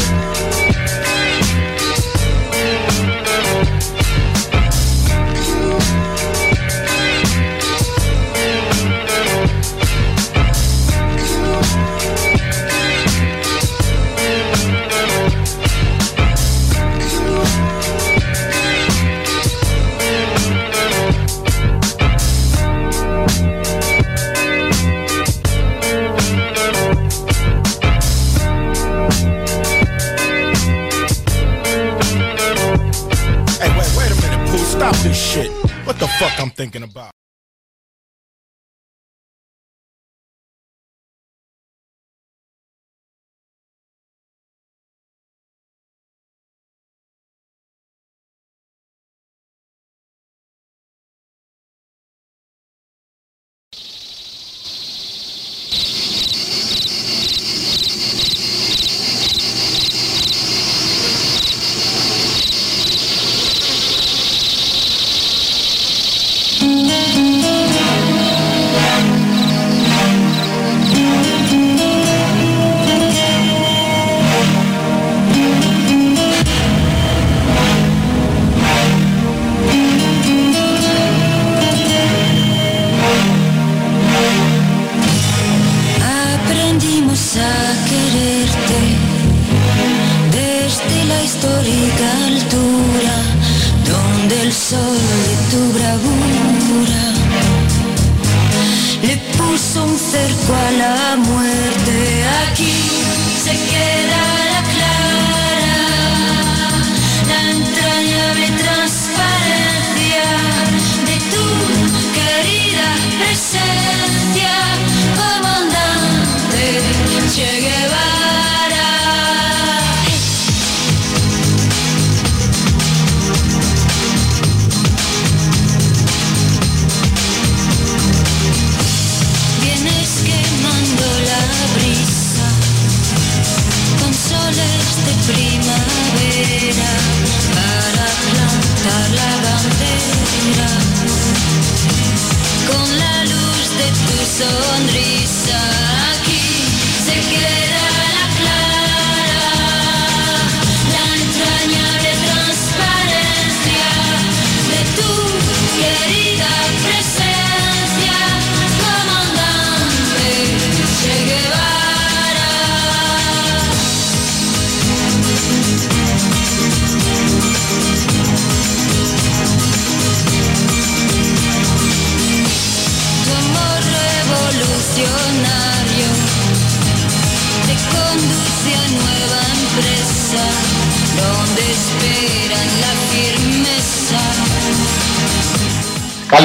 Yeah.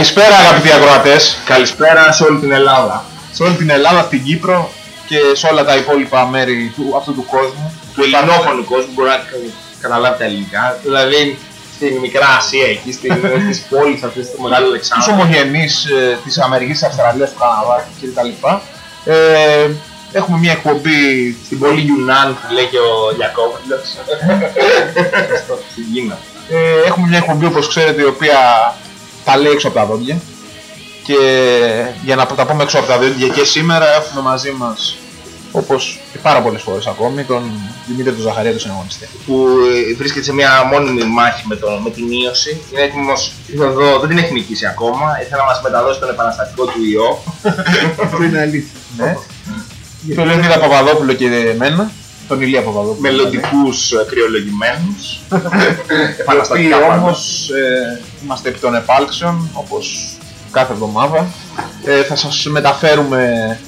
Καλησπέρα αγαπητοί ακροατές, Καλησπέρα σε όλη την Ελλάδα. σε όλη την Ελλάδα, στην Κύπρο και σε όλα τα υπόλοιπα μέρη του, αυτού του κόσμου. Του ελληνόφωνου κόσμου μπορεί να καταλάβει τα ελληνικά. Δηλαδή στην Μικρά Ασία, εκεί στην, στις πόλεις αυτές, στο Μεγάλο Τους Αλεξάνδρου. ομογενείς ε, της Αμερικής, της Αυστραλίας, του Καναδά κτλ. Ε, έχουμε μια εκπομπή Στην πόλη Γιουνάν που λέει και ο Γιακώβιλος. Στην Κίνα. Ε, έχουμε μια εκπομπή όπως ξέρετε η οποία τα λέει έξω από τα δόντια και για να τα πούμε έξω από τα δόντια και σήμερα έχουμε μαζί μας όπως και πάρα πολλές φορές ακόμη τον Δημήτρη του Ζαχαρία του συναγωνιστή. Που ε, βρίσκεται σε μια μόνιμη μάχη με, το, με την ίωση. Είναι έτοιμος, ήρθε εδώ, δεν την έχει νικήσει ακόμα. Ήθελε να μας μεταδώσει τον επαναστατικό του ιό. Αυτό είναι αλήθεια. Ναι. Τον Λεωνίδα Παπαδόπουλο και εμένα, τον Ηλία Παπαδόπουλο. Μελλοντικούς ε, κρυολογημένους. Οι οποίοι Επαναστατικά πάντα. όμως ε, είμαστε επί των επάλξεων όπως κάθε εβδομάδα. Ε, θα σας μεταφέρουμε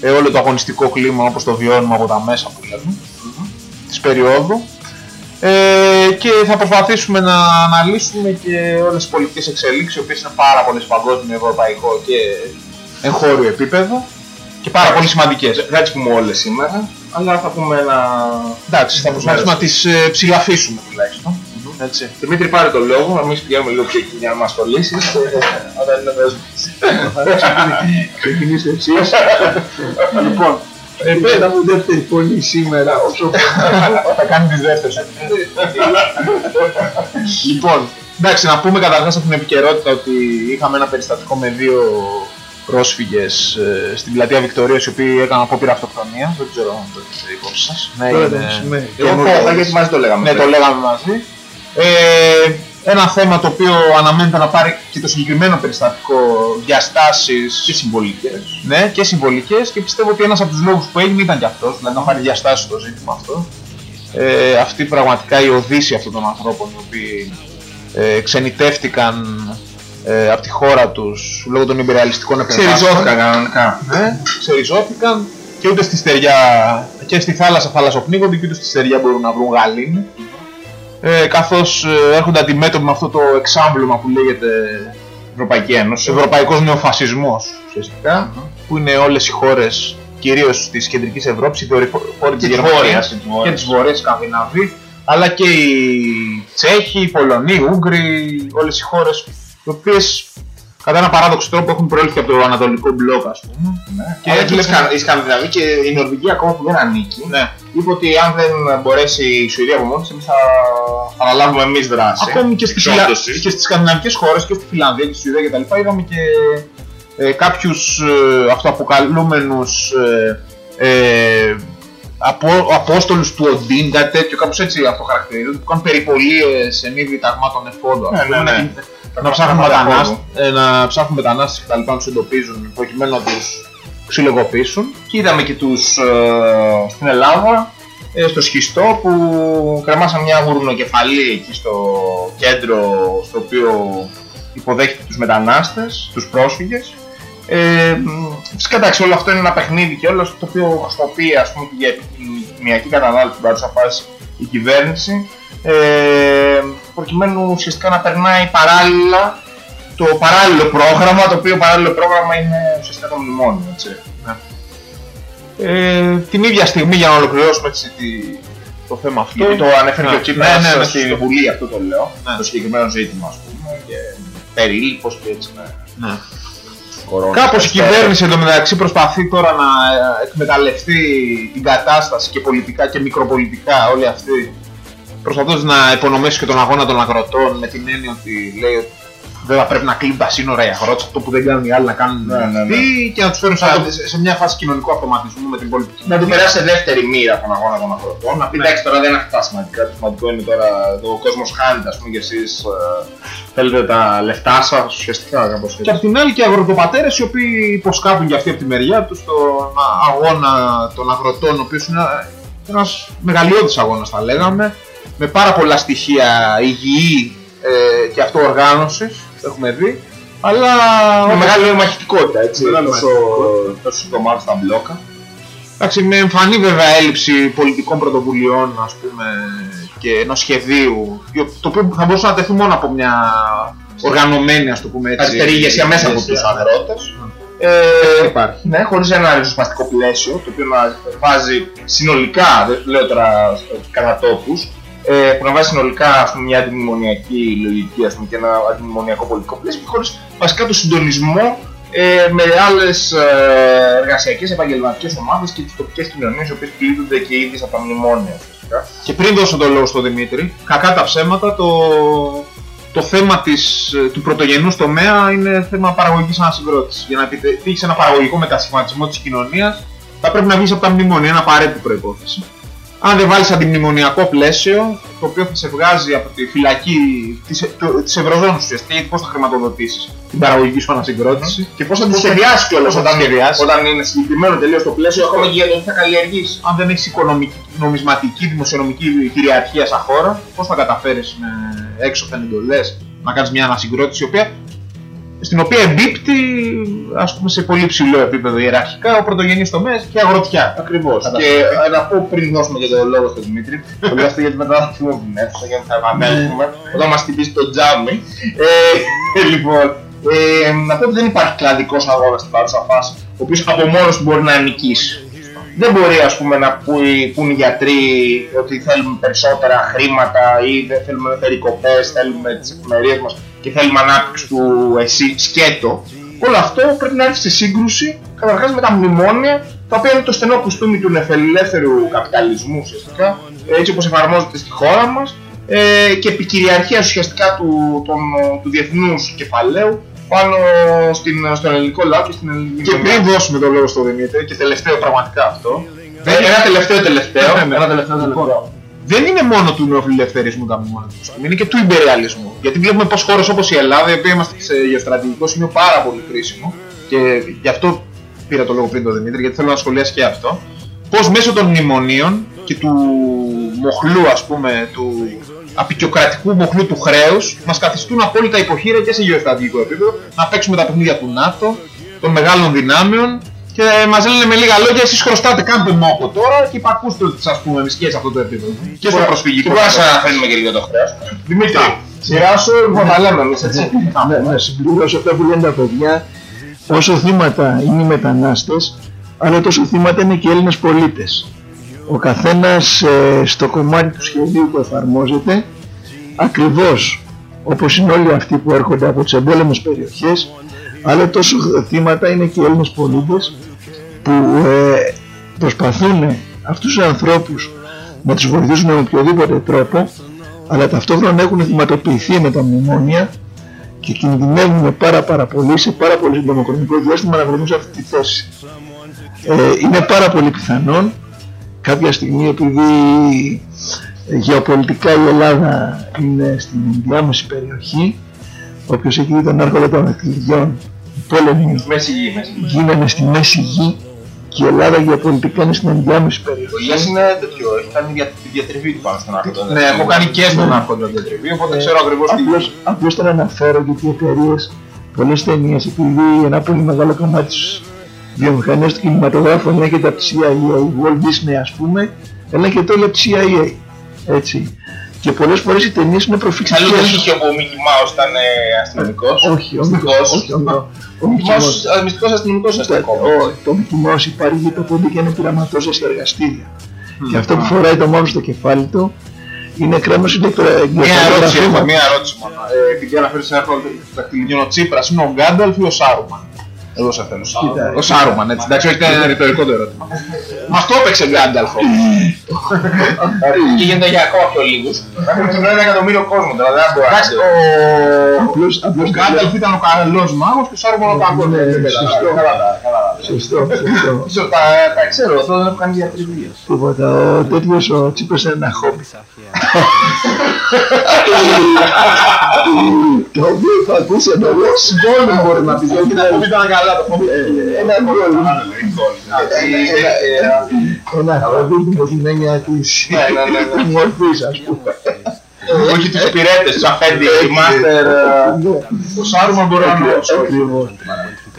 ε, όλο το αγωνιστικό κλίμα όπως το βιώνουμε από τα μέσα που λέμε της περίοδου ε, και θα προσπαθήσουμε να αναλύσουμε και όλες τις πολιτικές εξελίξεις οι οποίες είναι πάρα πολλές σε παγκόσμιο, ευρωπαϊκό και εγχώριο επίπεδο και πάρα πολύ σημαντικές. Δεν θα τις πούμε όλες σήμερα, αλλά θα πούμε ένα... Εντάξει, θα προσπαθήσουμε να τις ε, ψηλαφίσουμε τουλάχιστον. Έτσι. Δημήτρη πάρε το λόγο, εμείς πηγαίνουμε λίγο πιο εκεί για να μας τολίσεις. Όταν είναι δέσμες. Ξεκινήσω εξής. λοιπόν, Εμένα μου δεύτερη φωνή σήμερα όσο θα κάνει τις δεύτερες. λοιπόν, εντάξει, να πούμε καταρχάς από την επικαιρότητα ότι είχαμε ένα περιστατικό με δύο πρόσφυγες ε, στην πλατεία Βικτωρίας οι οποίοι έκαναν απόπειρα αυτοκτονίας. Δεν ξέρω αν το έχετε υπόψη σας. Ναι, Το είναι- έδωσε, ναι. Εγώ καινούριο. πω, γιατί μαζί το λέγαμε. Ναι, το λέγαμε μαζί. Ε, ένα θέμα το οποίο αναμένεται να πάρει και το συγκεκριμένο περιστατικό διαστάσεις Και συμβολικές. ναι, και συμβολικές και πιστεύω ότι ένας από τους λόγους που έγινε ήταν και αυτός, δηλαδή να πάρει διαστάσεις το ζήτημα αυτό. Ε, αυτή πραγματικά η οδύση αυτών των ανθρώπων οι οποίοι ε, ξενιτεύτηκαν ε, από τη χώρα τους λόγω των υπεραλιστικών επεμβάσεων. Ξεριζώθηκαν κανονικά. Ναι, ξεριζώθηκαν και ούτε στη στεριά και στη θάλασσα θαλασσοπνίγονται και ούτε στη στεριά μπορούν να βρουν γαλήνη. Ε, καθώς ε, έρχονται αντιμέτωποι με αυτό το εξάμπλωμα που λέγεται Ευρωπαϊκή Ένωση. Ευρωπαϊκός νεοφασισμός ουσιαστικά, που είναι όλες οι χώρες κυρίως της κεντρικής Ευρώπης, οι χώροι της της Γερμανίας Βόρειας, της και Βόρειας. της Βόρειας Σκανδιναβή, αλλά και οι Τσέχοι, οι Πολωνοί, οι Ούγγροι, όλες οι χώρες οι οποίες κατά ένα παράδοξο τρόπο έχουν προέλθει από το Ανατολικό μπλοκ ας πούμε. Ναι. Και Και βλέπουμε- η Σκα- η Σκανδιναβή και η Νορβηγία ακόμα που δεν ανήκει. Ναι. Είπε ότι αν δεν μπορέσει η Σουηδία από μόνη της, εμείς θα θα αναλάβουμε εμείς δράση. Ακόμη και, στη Φιλα... Εξόντωσης. και στις σκανδιναβικές χώρες και στη Φιλανδία και στη Σουηδία κτλ. είδαμε και ε, κάποιους ε, αυτοαποκαλούμενους ε, ε, απο, απόστολους του Οντίν, κάτι τέτοιο, κάπως έτσι αυτό χαρακτηρίζονται, που κάνουν περιπολίες σε μη διταγμάτων εφόδου. ας Ναι, πούμε, ναι, να ναι. Κινείται- Να ψάχνουν Πράγματα μετανάστες, εφόδου. ε, να ψάχνουν μετανάστες και τα λοιπά, να τους εντοπίζουν προκειμένου να τους ξυλογοποιήσουν. Και είδαμε και τους ε, στην Ελλάδα, ε, στο σχιστό που κρεμάσαν μια γουρνοκεφαλή εκεί στο κέντρο στο οποίο υποδέχεται τους μετανάστες, τους πρόσφυγες. Ε, μ, φυσικά εντάξει όλο αυτό είναι ένα παιχνίδι και όλο το οποίο χρησιμοποιεί ας πούμε και για επικοινωνιακή κατανάλωση στην παρούσα φάση η κυβέρνηση ε, προκειμένου ουσιαστικά να περνάει παράλληλα το παράλληλο πρόγραμμα, το οποίο παράλληλο πρόγραμμα είναι ουσιαστικά το μνημόνιο, έτσι. Ε, την ίδια στιγμή για να ολοκληρώσουμε έτσι, τη- το θέμα αυτό. Γιατί το ανέφερε και ο Ναι, Τσίπρας ναι, ναι, ναι, στη σωστό. Βουλή, αυτό το λέω, Ναι. το συγκεκριμένο ζήτημα, ας πούμε, και περίληπος και έτσι με Ναι. Κορώνα. Κάπως η κυβέρνηση εντωμεταξύ προσπαθεί τώρα να ε, εκμεταλλευτεί την κατάσταση και πολιτικά και μικροπολιτικά όλοι αυτοί προσπαθώντας να υπονομεύσει και τον αγώνα των αγροτών με την έννοια ότι λέει ότι δεν θα πρέπει να κλείνουν τα σύνορα οι αγρότες, αυτό που δεν κάνουν οι άλλοι να κάνουν Ναι, ναι, ναι. αυτοί και να τους φέρουν σε, σε μια φάση κοινωνικού αυτοματισμού με την πολιτική. Να του περάσει σε δεύτερη μοίρα τον αγώνα των αγροτών. Να πει Ναι. εντάξει τώρα δεν είναι αυτά σημαντικά. Το σημαντικό είναι τώρα ο κόσμος χάνεται, ας πούμε, και εσείς θέλετε τα λεφτά σας ουσιαστικά κάπως Και απ' την άλλη και οι αγροτοπατέρες οι οποίοι υποσκάπτουν και αυτοί από τη μεριά τους τον αγώνα των αγροτών, ο οποίος είναι ένας μεγαλειώδης αγώνας θα λέγαμε, με πάρα πολλά στοιχεία υγιή ε, και αυτοοργάνωσης, έχουμε δει, αλλά Με μεγάλη μαχητικότητα, έτσι. Μεγάλη Τόσο, τόσο εβδομάδε στα μπλόκα. εντάξει, με εμφανή βέβαια έλλειψη πολιτικών πρωτοβουλειών ας πούμε, και ενός σχεδίου, το οποίο θα μπορούσε να τεθεί μόνο από μια οργανωμένη, ας το πούμε έτσι, Αριστερή ηγεσία μέσα από ηγεσία. του αγρότε. Δεν υπάρχει. Ναι, χωρίς ένα ριζοσπαστικό πλαίσιο, το οποίο να βάζει συνολικά, δεν λέω τώρα κατά τόπους, ε, που να βάζει συνολικά ας πούμε, μια αντιμνημονιακή λογική ας πούμε, και ένα αντιμνημονιακό πολιτικό πλαίσιο και χωρίς βασικά το συντονισμό ε, με άλλες ε, εργασιακές επαγγελματικές ομάδες και τις τοπικές κοινωνίες, οι οποίες πλήττονται και οι ίδιε από τα μνημόνια. ουσιαστικά. Και πριν δώσω το λόγο στον Δημήτρη, κακά τα ψέματα, το, το θέμα της, του πρωτογενούς τομέα είναι θέμα παραγωγικής ανασυγκρότησης. Για να επιτύχεις ένα παραγωγικό μετασχηματισμό της κοινωνίας, θα πρέπει να βγεις από τα μνημόνια, είναι απαραίτητη προϋπόθεση. Αν δεν βάλεις αντιμνημονιακό πλαίσιο, το οποίο θα σε βγάζει από τη φυλακή της, του- της Ευρωζώνης ουσιαστικά, γιατί πώς θα χρηματοδοτήσεις την παραγωγική σου ανασυγκρότηση. Και πώς θα τη σχεδιάσεις κιόλας Πώς θα τη όταν, σχεδιάσεις. όταν είναι συγκεκριμένο τελείως το πλαίσιο, ακόμα και για το τι θα καλλιεργήσει. αν δεν έχεις οικονομική, νομισματική, δημοσιονομική κυριαρχία σαν χώρα, πώς θα καταφέρεις με έξωθεν εντολές να κάνεις μια ανασυγκρότηση η οποία, στην οποία εμπίπτει ας πούμε, σε πολύ ψηλό επίπεδο ιεραρχικά ο πρωτογενής τομέας και η αγροτιά. Ακριβώς. Κατά Και ε, να πω πριν δώσουμε και το λόγο στον Δημήτρη, το λέω αυτό γιατί μετά θα φύγουμε από την αίθουσα για να θα επανέλθουμε όταν μας χτυπήσει το τζάμι. Ε, λοιπόν, ε, να πω ότι δεν υπάρχει κλαδικός αγώνας στην παρούσα φάση, ο οποίος από μόνος του μπορεί να νικήσει. Δεν μπορεί ας πούμε να πει, πούν οι γιατροί ότι θέλουμε περισσότερα χρήματα ή δεν θέλουμε περικοπές, θέλουμε τις εφημερίες μας και θέλουμε ανάπτυξη του εσύ σκέτο. Όλο αυτό πρέπει να έρθει σε σύγκρουση καταρχάς με τα μνημόνια τα οποία είναι το στενό κουστούμι του νεφελεύθερου καπιταλισμού ουσιαστικά έτσι όπως εφαρμόζεται στη χώρα μας ε, και επικυριαρχία ουσιαστικά του, των, του διεθνούς κεφαλαίου πάνω στην, στον ελληνικό λαό και στην ελληνική Και κοινωνία. πριν δώσουμε το λόγο στον Δημήτρη, και τελευταίο πραγματικά αυτό, Ε, Ένα τελευταίο τελευταίο. Ναι, ναι. Ένα τελευταίο τελευταίο. Δεν είναι μόνο του νεοφιλελευθερισμού τα μνημόνια του Μοσχοβή, είναι και του υπεριαλισμού. Γιατί βλέπουμε πως χώρες όπως η Ελλάδα, η οποία είμαστε σε γεωστρατηγικό σημείο πάρα πολύ κρίσιμο, και γι' αυτό πήρα το λόγο πριν τον Δημήτρη, γιατί θέλω να σχολιάσει και αυτό, πως μέσω των μνημονίων και του μοχλού, ας πούμε, του απεικιοκρατικού μοχλού του χρέους, μας καθιστούν απόλυτα υποχείρα και σε γεωστρατηγικό επίπεδο να παίξουμε τα παιχνίδια του ΝΑΤΟ, των μεγάλων δυνάμεων και μας λένε με λίγα λόγια: Εσείς χρωστάτε, κάντε μόκο τώρα και υπακούστε τι α πούμε εμείς και σε αυτό το επίπεδο. Και στο Και προσφυγικό. μπορεί να σας αναφέρουμε και λίγο το χρέος. Δημήτρη, Σειρά σου, εγώ θα λέμε εμείς, έτσι. να, να συμπληρώσω αυτά που λένε τα παιδιά, όσο θύματα είναι οι μετανάστες, αλλά τόσο θύματα είναι και οι Έλληνες πολίτες. Ο καθένας ε, στο κομμάτι του σχεδίου που εφαρμόζεται, ακριβώς όπως είναι όλοι αυτοί που έρχονται από τις εμπόλεμες περιοχές, αλλά τόσο θύματα είναι και οι Έλληνες πολίτες που ε, προσπαθούν αυτούς τους ανθρώπους να τους βοηθήσουν με οποιοδήποτε τρόπο, αλλά ταυτόχρονα έχουν θυματοποιηθεί με τα μνημόνια και κινδυνεύουν πάρα πάρα πολύ σε πάρα πολύ σύντομο χρονικό διάστημα να βρεθούν σε αυτή τη θέση. Ε, είναι πάρα πολύ πιθανόν κάποια στιγμή επειδή ε, γεωπολιτικά η Ελλάδα είναι στην ενδιάμεση περιοχή όποιος έχει δει τον άρχοντα των εθνικών οι πόλεμοι Μέση γη, μέση γη. γίνανε στη μέση γη και η Ελλάδα γεωπολιτικά είναι στην ενδιάμεση Ο περιοχή. Ηλίας είναι τέτοιο, έχει κάνει δια- τη διατριβή του πάνω στον άνθρωπο. Ναι, έχω κάνει και στον άρχοντα διατριβή, οπότε ξέρω ακριβώς τι. Απλώς, απλώς τον αναφέρω γιατί οι εταιρείες πολλές ταινίες επειδή ένα πολύ μεγάλο κομμάτι της βιομηχανίας του κινηματογράφου ελέγχεται από τη CIA, η Walt Disney ας πούμε, ελέγχεται όλη από τη CIA. Έτσι. Και πολλές φορές οι ταινίες είναι Αλλού δεν προφηξικές. είχε ο Μίκη Μάους ήταν ε, αστυνομικός. Όχι, ο Μικ- Μυστικός. όχι, ο Μικ- ο Ο Μικ- Μίκη Μάους, α, μυστικός αστυνομικός είστε ακόμα. ο- Το Mickey Mouse υπάρχει το πόντι και είναι πειραματόζα στα εργαστήρια. Και αυτό που φοράει το μαύρο στο κεφάλι του είναι κρέμος Μία ερώτηση, ηλεκτρογραφήμα. έχω, μία ερώτηση μόνο. Ε, επειδή αναφέρει σε ένα δακτυλικό ο Τσίπρας, είναι ο Γκάνταλφ ή ο Σάρουμαν. Εδώ σε θέλω. Κοίτα. Ο Σάρουμαν, έτσι. Εντάξει, όχι, ήταν ένα ρητορικό το ερώτημα. Μας το έπαιξε Γκάνταλφ. Και γίνεται για ακόμα πιο λίγους. Έχουμε ένα εκατομμύριο κόσμο τώρα, δεν μπορεί να Εντάξει, ο Απλώς, ο απλώς Γκάνταλφ ήταν ο καλός μάγος και ο Σάρουμαν ο κακός. Ναι, Δεν πειράζει. σωστό. Καλά τα- καλά τα. Σωστό, σωστό. Σωστό, τα, τα ξέρω, αυτό δεν έχω κάνει διατριβή. Τίποτα. Ο τέτοιος ο Τσίπρας είναι ένα χόμπι. Το οποίο θα ακούσαμε εγώ συμπόλου μπορεί να πει. Ήταν καλά το χόμπι. Ένα γκολ. Ένα χόμπι με την έννοια της Ναι, ναι, ναι, ναι. μορφής ας πούμε. Όχι τους υπηρέτες, τους αφέντη, η μάστερ. Ναι, Ο Σάρουμαν μπορεί να είναι ο Ακριβώς.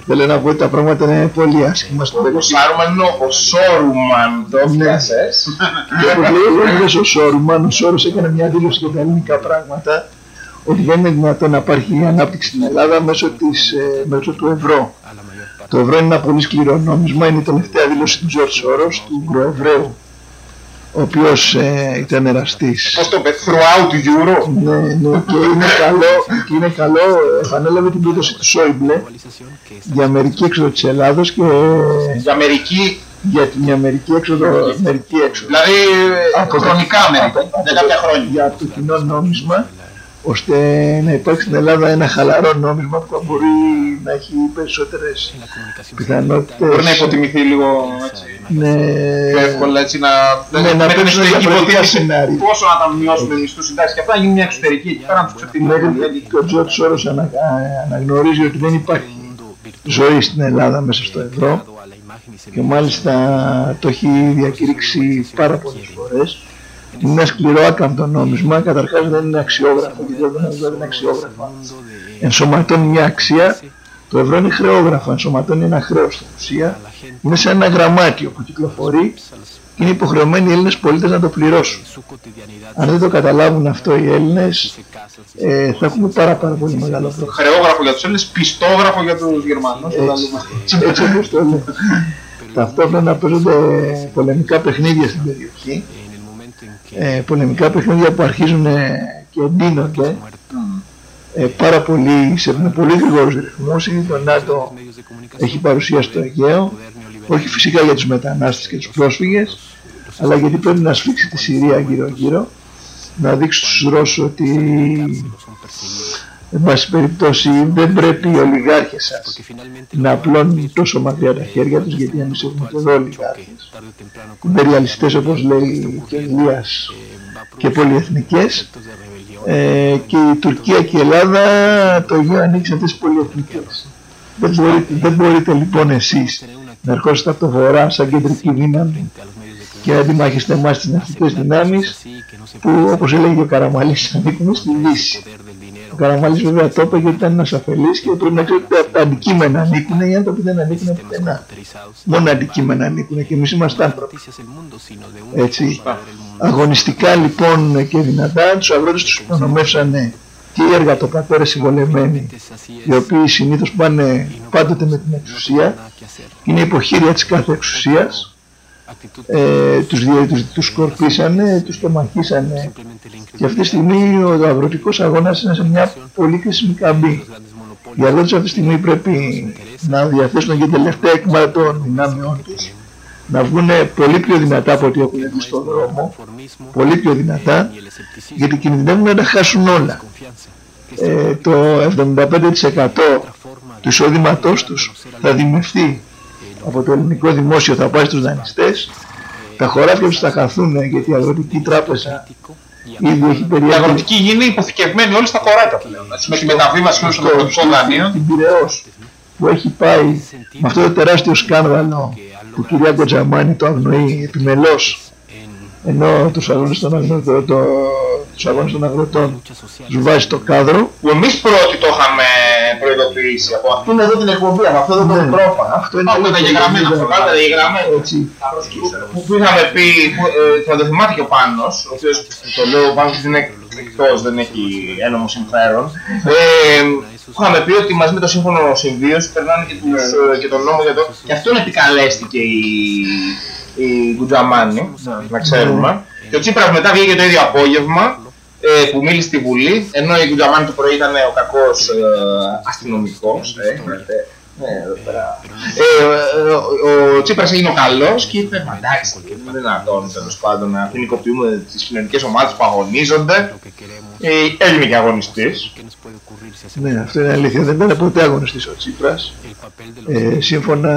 Θέλω να πω ότι τα πράγματα είναι πολύ άσχημα στο Ο τέλος. Σάρουμαν είναι ο Σόρουμαν, το πιάσες. Και όπως λέει ο ίδιος ο Σόρμαν, ο Σόρος έκανε μια δήλωση για τα ελληνικά πράγματα ότι δεν είναι δυνατόν να υπάρχει ανάπτυξη στην Ελλάδα μέσω, της, ε, μέσω του ευρώ. Το ευρώ είναι ένα πολύ σκληρό νόμισμα, είναι η τελευταία δήλωση του Τζορτ Σόρος, του Γκροεβραίου, ο οποίος ε, ήταν εραστής. Πώς το πες, throughout Euro; Ναι, ναι, και είναι καλό, και είναι καλό, επανέλαβε την πρόταση του Σόιμπλε για Αμερική έξοδο της Ελλάδος και Για Αμερική, για την Αμερική έξοδο, Αμερική έξοδο. δηλαδή ε, χρονικά Αμερική. Για κάποια χρόνια. για το κοινό νόμισμα ώστε να υπάρξει στην Ελλάδα ένα χαλαρό νόμισμα που θα μπορεί να έχει περισσότερες πιθανότητες Μπορεί να υποτιμηθεί λίγο έτσι. ναι, πιο εύκολα έτσι να. Ναι, με να την παίξουν εσωτερική διαφορετικά υποτίμηση σενάρια. πόσο να τα μειώσουμε μισθού συντάξεις και αυτά να γίνει μια εξωτερική εκεί πέρα να τους ξεφτυλίσουμε. μέχρι και ο Τζορτ Σόρος ανα, α- αναγνωρίζει ότι δεν υπάρχει ζωή στην Ελλάδα μέσα στο ευρώ και μάλιστα το έχει διακηρύξει πάρα πολλές φορές είναι ένα σκληρό άκαμπτο νόμισμα, καταρχάς δεν είναι αξιόγραφο και δεν δεν είναι αξιόγραφα. Ενσωματώνει μια αξία, το ευρώ είναι χρεόγραφο, ενσωματώνει ένα χρέος στην ουσία, είναι σαν ένα γραμμάτιο που κυκλοφορεί και είναι υποχρεωμένοι οι Έλληνες πολίτες να το πληρώσουν. Αν δεν το καταλάβουν αυτό οι Έλληνες, ε, θα έχουμε πάρα πάρα πολύ μεγάλο πρόβλημα. Χρεόγραφο για τους Έλληνες, πιστόγραφο για τους Γερμανούς. Έτσι, έτσι όπως το λέω. Ταυτόχρονα παίζονται πολεμικά παιχνίδια στην περιοχή. Ε, πολεμικά παιχνίδια που αρχίζουν ε, και εντείνονται ε, πάρα πολύ, σε με πολύ γρήγορους ρυθμούς. Ήδη το ΝΑΤΟ έχει παρουσία στο Αιγαίο, όχι φυσικά για τους μετανάστες και τους πρόσφυγες, αλλά γιατί πρέπει να σφίξει τη Συρία γύρω-γύρω, να δείξει στους Ρώσους ότι Εν πάση περιπτώσει δεν πρέπει οι ολιγάρχες σας να απλώνουν τόσο μακριά τα χέρια τους γιατί εμείς έχουμε και εδώ ολιγάρχες. Υπεριαλιστές όπως λέει και Ηλίας και πολυεθνικές ε, και η Τουρκία και η Ελλάδα το Αιγαίο ανοίξαν τις πολυεθνικές. Δεν μπορείτε, δεν μπορείτε λοιπόν εσείς να ερχόσαστε από το βορρά σαν κεντρική δύναμη και να αντιμάχεστε εμάς τις ναυτικές δυνάμεις που όπως έλεγε ο Καραμαλής ανήκουμε στη Δύση. Ο Καραμαλής βέβαια το είπε γιατί ήταν ένας αφελής και πρέπει να ξέρετε ότι τα αντικείμενα ανήκουν οι άνθρωποι δεν ανήκουν πουθενά. Μόνο αντικείμενα ανήκουν και εμείς είμαστε άνθρωποι. Έτσι. Αγωνιστικά λοιπόν και δυνατά τους αγρότες τους υπονομεύσανε και οι εργατοπατέρες συμβολεμένοι οι οποίοι συνήθως πάνε πάντοτε με την εξουσία είναι υποχείρια της κάθε εξουσίας ε, τους, τους, τους σκορπίσανε, τους τεμαχίσανε και αυτή τη στιγμή ο αγροτικός αγώνας είναι σε μια πολύ κρίσιμη καμπή. Οι αγρότες αυτή τη στιγμή πρέπει να διαθέσουν και τελευταία έκμα των δυνάμεών τους να βγουν πολύ πιο δυνατά από ό,τι έχουν βγει στον δρόμο, πολύ πιο δυνατά, γιατί κινδυνεύουν να τα χάσουν όλα. Ε, το 75% του εισόδηματός τους θα δημιουργηθεί από το ελληνικό δημόσιο θα πάει στους δανειστές, τα χωράφια τους θα χαθούν γιατί η Αγροτική Τράπεζα ήδη έχει περιέχει... Η αγροτική γη είναι υποθηκευμένη όλη στα χωράφια πλέον. Με τη μεταβίβαση όλων των αγροτικών δανείων. Την Πειραιώς που έχει πάει με αυτό το τεράστιο σκάνδαλο που η κυρία Κοτζαμάνη το αγνοεί επιμελώς ενώ τους αγώνες των αγροτών, το, τους αγώνες των αγροτών τους βάζει στο κάδρο Που εμείς πρώτοι το είχαμε προειδοποιήσει από αυτήν εδώ την εκπομπή, από αυτό εδώ το Ναι. μικρόφωνο. Αυτό είναι Αυτό ήταν γεγραμμένο, αυτό Ναι. πάντα γεγραμμένο. έτσι Που, που είχαμε πει, που, ε, θα το θυμάται και ο Πάνος, ο οποίος το λέω ο Πάνος είναι εκτός, δεν έχει ένομο συμφέρον. Ε, που είχαμε πει ότι μαζί με το σύμφωνο συμβίωσης περνάνε και, τους, ε, και τον νόμο για το... Και αυτόν επικαλέστηκε η, η Γκουτζαμάνη, να ξέρουμε. Και ο Τσίπρας μετά βγήκε το ίδιο απόγευμα ε, που μίλησε στη Βουλή, ενώ η Γκουτζαμάνη το πρωί ήταν ο κακός ε, αστυνομικός. Ε, ε, ναι, εδώ πέρα. Ε, ε, ο, ο Τσίπρας έγινε ο καλός και είπε «Μα εντάξει, δεν είναι δυνατόν τέλος πάντων να ποινικοποιούμε τις κοινωνικές ομάδες που αγωνίζονται. Ε, έγινε και αγωνιστής. ναι αυτό είναι αλήθεια δεν ήταν ποτέ αγωνιστής ο Τσίπρας ε, σύμφωνα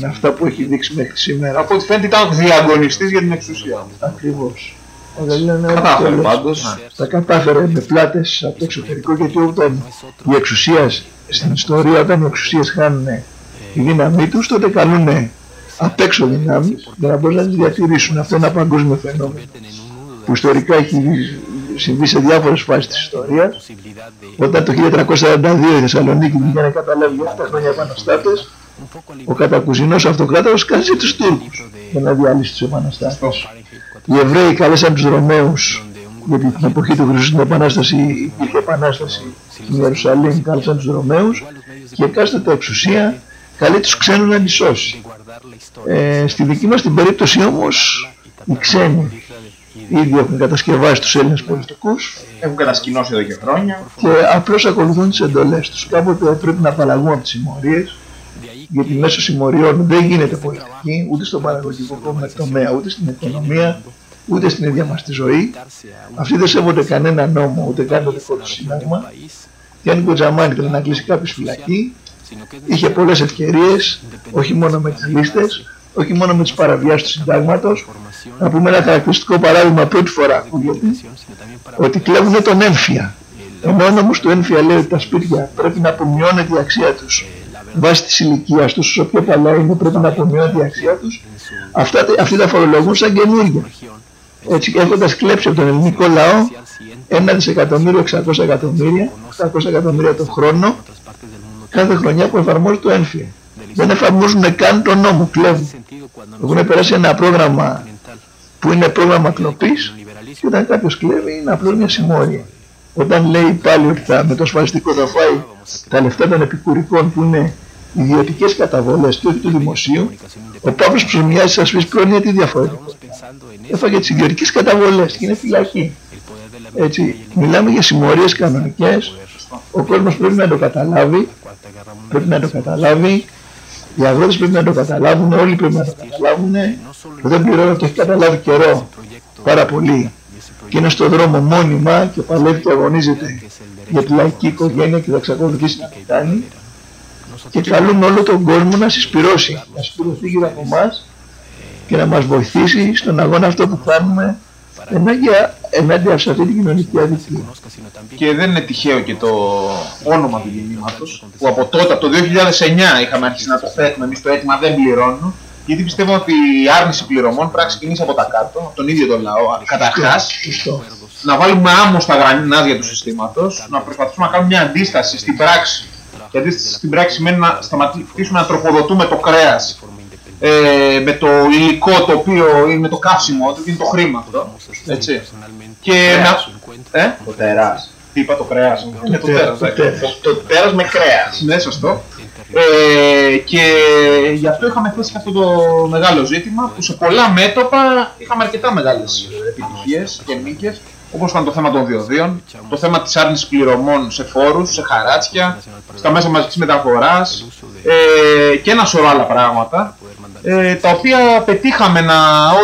με αυτά που έχει δείξει μέχρι σήμερα Από ό,τι φαίνεται ήταν διαγωνιστής για την εξουσία. ακριβώς όταν λένε ότι Κατάφερε τέλος, πάντως. τα κατάφερε με πλάτες από το εξωτερικό γιατί όταν η εξουσία στην ιστορία όταν οι εξουσίες χάνουν τη δύναμή τους τότε καλούν απ' έξω δυνάμεις για να μπορούν να τις διατηρήσουν. Αυτό είναι ένα παγκόσμιο φαινόμενο που ιστορικά έχει συμβεί σε διάφορες φάσεις της ιστορίας. Όταν το 1342 η Θεσσαλονίκη βγήκε να καταλάβει για 7 χρόνια επαναστάτες ο κατακουζινός αυτοκράτορας κάθισε τους Τούρκους για να διαλύσει τους επαναστάτες οι Εβραίοι κάλεσαν τους Ρωμαίους γιατί την εποχή του Χριστού στην Επανάσταση υπήρχε Επανάσταση στην Ιερουσαλήμ κάλεσαν τους Ρωμαίους και εκάστοτε εξουσία καλεί τους ξένους να τη σώσει. Ε, στη δική μας την περίπτωση όμως οι ξένοι ήδη έχουν κατασκευάσει τους Έλληνες πολιτικούς Έχουν κατασκηνώσει εδώ και χρόνια. και απλώς ακολουθούν τις εντολές τους. Κάποτε πρέπει να απαλλαγούν από τις συμμορίες γιατί μέσω συμμοριών δεν γίνεται πολιτική ούτε στον παραγωγικό τομέα, ούτε στην οικονομία, ούτε στην ίδια μας τη ζωή. Αυτοί δεν σέβονται κανένα νόμο, ούτε καν το δικό τους σύνταγμα. Και αν ο Τζαμάνι θέλει να κλείσει κάποιος φυλακή, είχε πολλές ευκαιρίες, όχι μόνο με τις λίστες, όχι μόνο με τις παραβιάσεις του συντάγματος. Να πούμε ένα χαρακτηριστικό παράδειγμα πρώτη φορά ακούγεται, ότι κλέβουν τον έμφυα. Ενώ ο νόμος του έμφυα λέει ότι τα σπίτια πρέπει να απομειώνεται η αξία τους βάσει της ηλικίας τους, όσο πιο καλά είναι πρέπει να απομειώνεται η αξία τους, αυτά, αυτοί τα φορολογούν σαν καινούργια. Έτσι έχοντας κλέψει από τον ελληνικό λαό ένα δισεκατομμύριο 600 εκατομμύρια, 800 εκατομμύρια το χρόνο, κάθε χρονιά που εφαρμόζει το έμφυα. Δεν εφαρμόζουν καν τον νόμο, κλέβουν. Έχουν περάσει ένα πρόγραμμα που είναι πρόγραμμα κλοπής και όταν κάποιος κλέβει είναι απλώς μια συμμόρια. Όταν λέει πάλι ότι θα, με το ασφαλιστικό θα φάει τα λεφτά των επικουρικών που είναι ιδιωτικές καταβολές και όχι του δημοσίου, ο Παύλος Ψωμιάς σας πει πρόνοια τι διαφορετικό. Έφαγε τις ιδιωτικές καταβολές και είναι φυλακή. Έτσι, μιλάμε για συμμορίες κανονικές, ο κόσμος πρέπει να το καταλάβει, πρέπει να το καταλάβει, οι αγρότες πρέπει να το καταλάβουν, όλοι πρέπει να το καταλάβουν, δεν πληρώνω το έχει καταλάβει καιρό πάρα πολύ και είναι στο δρόμο μόνιμα και παλεύει και αγωνίζεται για τη λαϊκή οικογένεια και θα εξακολουθήσει να το κάνει και καλούμε όλο τον κόσμο να συσπυρώσει, να συσπυρωθεί γύρω από εμάς και να μας βοηθήσει στον αγώνα αυτό που κάνουμε ενάντια, ενάντια σε αυτή την κοινωνική αδικία. Και δεν είναι τυχαίο και το όνομα του κινήματος που από τότε, από το 2009 είχαμε αρχίσει να το θέτουμε εμείς το αίτημα δεν πληρώνω γιατί πιστεύω ότι η άρνηση πληρωμών πρέπει να ξεκινήσει από τα κάτω, από τον ίδιο τον λαό. Καταρχάς, Σωστό. να βάλουμε άμμο στα γρανάζια του συστήματος, να προσπαθήσουμε να κάνουμε μια αντίσταση στην πράξη. Η αντίσταση στην πράξη σημαίνει να σταματήσουμε να τροφοδοτούμε το κρέας ε, με το υλικό το οποίο είναι το καύσιμο του, είναι το χρήμα αυτό. Έτσι. Και να. Ε; Το τέρας. Τι είπα το κρέας. Είναι το τέρας, το εντάξει. τέρας. Το, το τέρας με κρέας. Ναι, σωστό. Ε, και γι' αυτό είχαμε θέσει και αυτό το μεγάλο ζήτημα που σε πολλά μέτωπα είχαμε αρκετά μεγάλες επιτυχίες και νίκες όπως ήταν το θέμα των διοδίων, το θέμα της άρνησης πληρωμών σε φόρους, σε χαράτσια, στα μέσα μαζικής μεταφοράς ε, και ένα σωρό άλλα πράγματα ε, τα οποία πετύχαμε να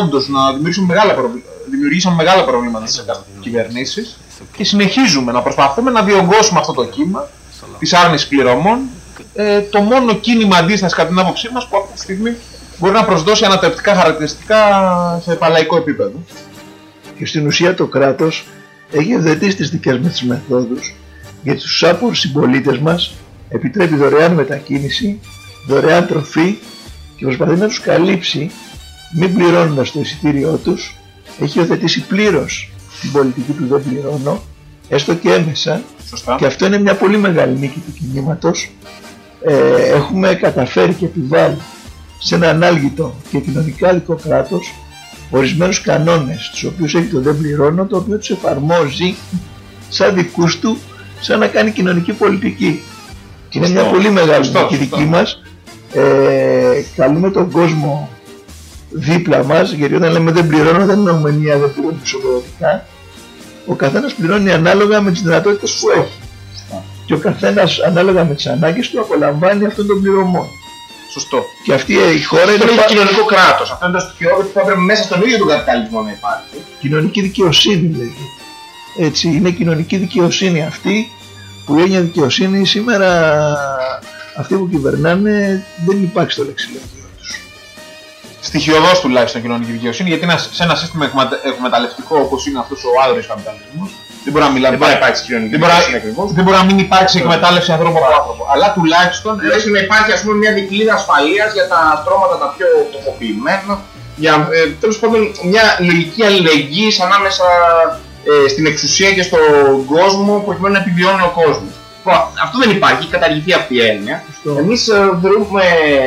όντως να δημιουργήσουμε μεγάλα, προβλη... δημιουργήσαμε μεγάλα προβλήματα στις κυβερνήσεις και συνεχίζουμε να προσπαθούμε να διωγγώσουμε αυτό το κύμα της άρνησης πληρωμών. Ε, το μόνο κίνημα αντίστασης κατά την άποψή μας που αυτή τη στιγμή μπορεί να προσδώσει ανατρεπτικά χαρακτηριστικά σε παλαϊκό επίπεδο. Και στην ουσία το κράτος έχει ευθετήσει τις δικές μας τις μεθόδους γιατί στους άπορους συμπολίτες μας επιτρέπει δωρεάν μετακίνηση, δωρεάν τροφή και προσπαθεί να τους καλύψει. Μην πληρώνοντας το εισιτήριό τους. Έχει υιοθετήσει πλήρως την πολιτική του δεν πληρώνω έστω και έμεσα Σωστά. και αυτό είναι μια πολύ μεγάλη νίκη του κινήματος ε, έχουμε καταφέρει και επιβάλει σε ένα ανάλγητο και κοινωνικά δικό κράτος ορισμένους κανόνες τους οποίους έχει το δεν πληρώνω το οποίο τους εφαρμόζει σαν δικούς του σαν να κάνει κοινωνική πολιτική και είναι Σωστό. μια πολύ μεγάλη Σωστό, νίκη σωστό. δική μας ε, καλούμε τον κόσμο δίπλα μας γιατί όταν λέμε δεν πληρώνω δεν εννοούμε μία δεν πληρώνει ισοποδοτικά ο καθένας πληρώνει ανάλογα με τις δυνατότητες που έχει και ο καθένας ανάλογα με τις ανάγκες του απολαμβάνει αυτόν τον πληρωμό Σωστό. και αυτή η χώρα είναι Αυτό είναι πα- κοινωνικό κράτος. Αυτό είναι το στοιχειώδη που θα πρέπει μέσα στον ίδιο τον καπιταλισμό να υπάρχει. κοινωνική δικαιοσύνη λέγεται. Έτσι, είναι κοινωνική δικαιοσύνη αυτή που η έννοια δικαιοσύνη σήμερα αυτοί που κυβερνάνε δεν υπάρχει στο λεξιλόγιο τους. Στοιχειοδός τουλάχιστον κοινωνική δικαιοσύνη, γιατί ένα- σε ένα σύστημα εκμετε- εκμεταλλευτικό όπως είναι αυτός ο άγριο καπιταλισμός, δεν μπορεί να μιλάμε. Δεν μπορεί να υπάρξει κοινωνική δεν μπορεί, να- δικαιοσύνη ακριβώς. δεν μπορεί να μην υπάρξει εκμετάλλευση ανθρώπου από άνθρωπο. Αλλά τουλάχιστον Δηλαδή να υπάρχει ας πούμε μια δικλίδα ασφαλείας για τα στρώματα τα πιο φτωχοποιημένα για ε, τέλος πάντων μια λογική αλληλεγγύης ανάμεσα ε, στην εξουσία και στον κόσμο προκειμένου να επιβιώνει ο κόσμος. Λοιπόν, αυτό δεν υπάρχει, έχει καταργηθεί αυτή η έννοια. Σωστό. Εμείς ε, δρούμε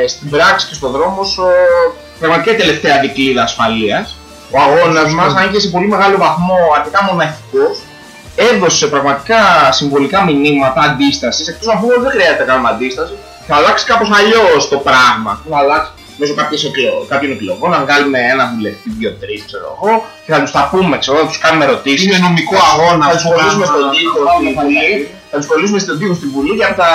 στην πράξη και στον δρόμο ως, ε, πραγματικά η τελευταία δικλίδα ασφαλείας. Ο αγώνας μας, αν και σε πολύ μεγάλο βαθμό αρκετά μοναχικός, έδωσε πραγματικά συμβολικά μηνύματα αντίστασης, εκτός αφού δεν χρειάζεται να κάνουμε αντίσταση, θα αλλάξει κάπως αλλιώς το πράγμα. Θα αλλάξει μέσω κάποιες εκλο- κάποιων εκλογών, να βγάλουμε ένα βουλευτή, δύο-τρεις, ξέρω εγώ, και θα τους τα πούμε, ξέρω εγώ, θα τους κάνουμε ερωτήσεις. είναι νομικό αγώνα. Θα τους κολλήσουμε στον τοίχο στη Βουλή, θα τους κολλήσουμε στον τοίχο στη Βουλή και θα τα,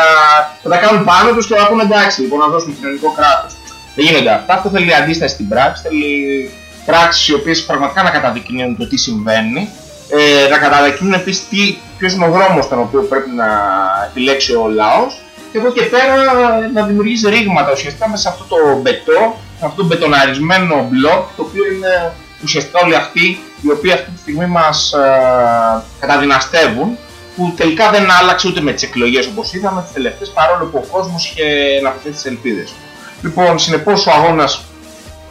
θα τα κάνουν πάνω τους και θα πούμε εντάξει, λοιπόν να δώσουμε κοινωνικό κράτος. Δεν γίνονται αυτά. Αυτό θέλει αντίσταση στην πράξη, θέλει πράξεις οι οποίες πραγματικά να καταδεικνύουν το τι συμβαίνει, ε, να καταδεικνύουν επίσης τι, ποιος είναι ο δρόμος τον οποίο πρέπει να επιλέξει ο λαός και από εκεί και πέρα να δημιουργήσει ρήγματα ουσιαστικά μέσα σε αυτό το μπετό, σε αυτό το μπετοναρισμένο μπλοκ, το οποίο είναι ουσιαστικά όλοι αυτοί οι οποίοι αυτή τη στιγμή μας ε, καταδυναστεύουν που τελικά δεν άλλαξε ούτε με τις εκλογές όπως είδαμε τις τελευταίες παρόλο που ο κόσμος είχε να αποθέσει τις ελπίδες. Λοιπόν, συνεπώς ο αγώνας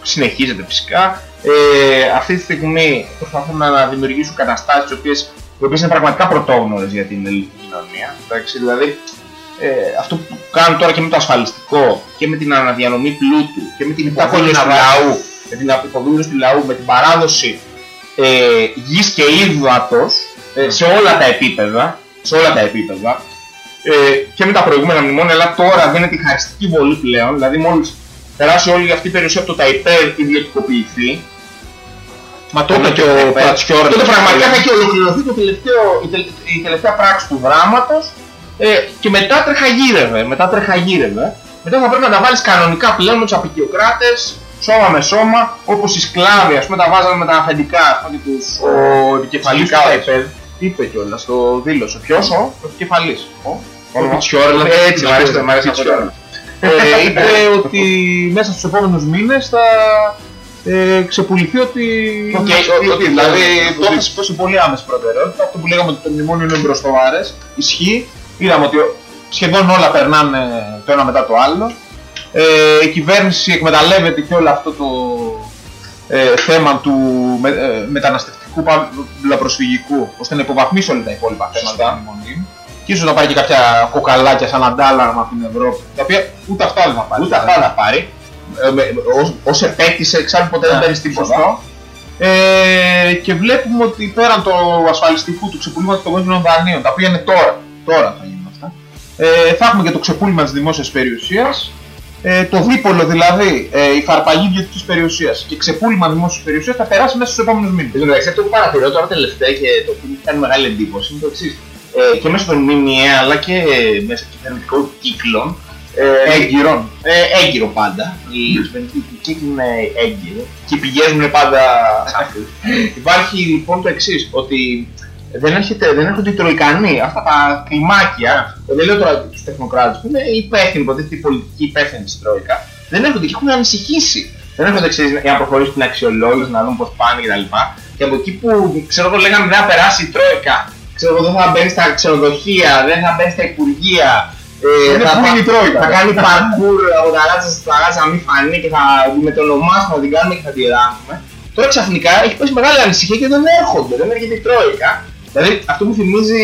συνεχίζεται φυσικά. Ε, αυτή τη στιγμή προσπαθούν να δημιουργήσουν καταστάσεις οι οποίες, οι οποίες είναι πραγματικά πρωτόγνωρες για την ελληνική κοινωνία. Εντάξει, δηλαδή ε, αυτό που κάνουν τώρα και με το ασφαλιστικό και με την αναδιανομή πλούτου και με την υποδούλωση του λαού, με την υποδούλωση του λαού, με την παράδοση ε, γης και ύδατος ε, σε όλα τα επίπεδα, σε όλα τα επίπεδα ε, και με τα προηγούμενα μνημόνια, αλλά τώρα δίνεται η χαριστική βολή πλέον, δηλαδή μόλις περάσει όλη αυτή η περιουσία από το ΤΑΙΠΕΡ ιδιωτικοποιηθεί, Μα το είπε και ο Πατσιόρ. τότε πραγματικά θα έχει ολοκληρωθεί το τελευταίο, η, τελε- η τελευταία πράξη του δράματος ε, και μετά τρεχαγύρευε, μετά τρεχαγύρευε. Μετά θα πρέπει να τα βάλεις κανονικά πλέον με τους απεικιοκράτες σώμα με σώμα, όπως οι σκλάβοι, ας πούμε τα βάζαμε με τα αφεντικά, ας πούμε και τους Ο επικεφαλής του Σκάουτς. ΤΑΙΠΕΔ είπε κιόλας, το δήλωσε. Ποιος; Ο επικεφαλής. Όνομα. Πιτσιόρελα. Έτσι, μ' αρέσει, μ' αρέσει αυτό. Πιτσιόρελα. Ε, είπε ότι μέσα στους επόμενους μήνες θα ε, ξεπουληθεί ότι, Οκ, ότι, ότι- ότι, ότι- δηλαδή ότι- το έθεσε σε πολύ άμεση προτεραιότητα. Αυτό που λέγαμε ότι το μνημόνιο είναι μπροστοβαρές, ισχύει. Είδαμε ότι σχεδόν όλα περνάνε το ένα μετά το άλλο. Ε, η κυβέρνηση εκμεταλλεύεται και όλο αυτό το ε, θέμα του με, ε, μεταναστευτικού παύλα προσφυγικού ώστε να υποβαθμίσει όλα τα υπόλοιπα θέματα του μνημονίου. Και ίσως να πάρει και κάποια κοκαλάκια σαν αντάλλαγμα από την Ευρώπη. Τα οποία ούτε αυτά δεν θα πάρει. Ούτε αυτά θα πάρει. Ε, με- ως, ως επέκτησε εξάλλου ποτέ δεν Ναι, παίρνεις τίποτα. σωστό. Ε, και βλέπουμε ότι πέραν του ασφαλιστικού, του ξεπούληματος των κόσμων δανείων, τα οποία είναι τώρα, τώρα θα γίνουν αυτά, ε, θα έχουμε και το ξεπούλημα της δημόσιας περιουσίας, ε, το δίπολο δηλαδή, ε, η φαρπαγή ιδιωτικής περιουσίας και ξεπούλημα δημόσιας περιουσίας θα περάσει μέσα στους επόμενους μήνες. Εν τω μεταξύ, αυτό που παρατηρώ τώρα τελευταία και το οποίο μου κάνει μεγάλη εντύπωση είναι το εξής. Ε, και μέσω των ΜΜΕ αλλά και ε, μέσα κυβερνητικών κύκλων. Ε, Έγκυρον. ε, έγκυρο πάντα. Οι κυβερνητικοί κύκλοι είναι έγκυροι και πηγαίνουν πάντα σαφή. Υπάρχει λοιπόν το εξής, ότι δεν, έρχεται, δεν έρχονται οι τροϊκανοί, αυτά τα κλιμάκια, δεν λέω τώρα τους τεχνοκράτες που είναι υπεύθυνοι, υποτίθεται οι πολιτικοί υπεύθυνοι της Τρόικα, δεν έρχονται και έχουν ανησυχήσει. Δεν έρχονται ξέρεις, για να προχωρήσουν την αξιολόγηση, να δουν πώς πάνε κτλ. Και από εκεί που ξέρω εγώ λέγαμε δεν θα περάσει η Τρόικα, ξέρω εγώ δεν θα μπαίνεις στα ξενοδοχεία, δεν θα μπαίνεις στα υπουργεία. Ε, Είναι θα, πού είναι η Τρόικα. θα κάνει παρκούρ από τα ράτσα στα ράτσα να μην φανεί και θα με το ονομάσουμε, θα την κάνουμε και θα τη ράνουμε. Τώρα ξαφνικά έχει πέσει μεγάλη ανησυχία και δεν έρχονται, δεν έρχεται η Τρόικα. Δηλαδή αυτό μου θυμίζει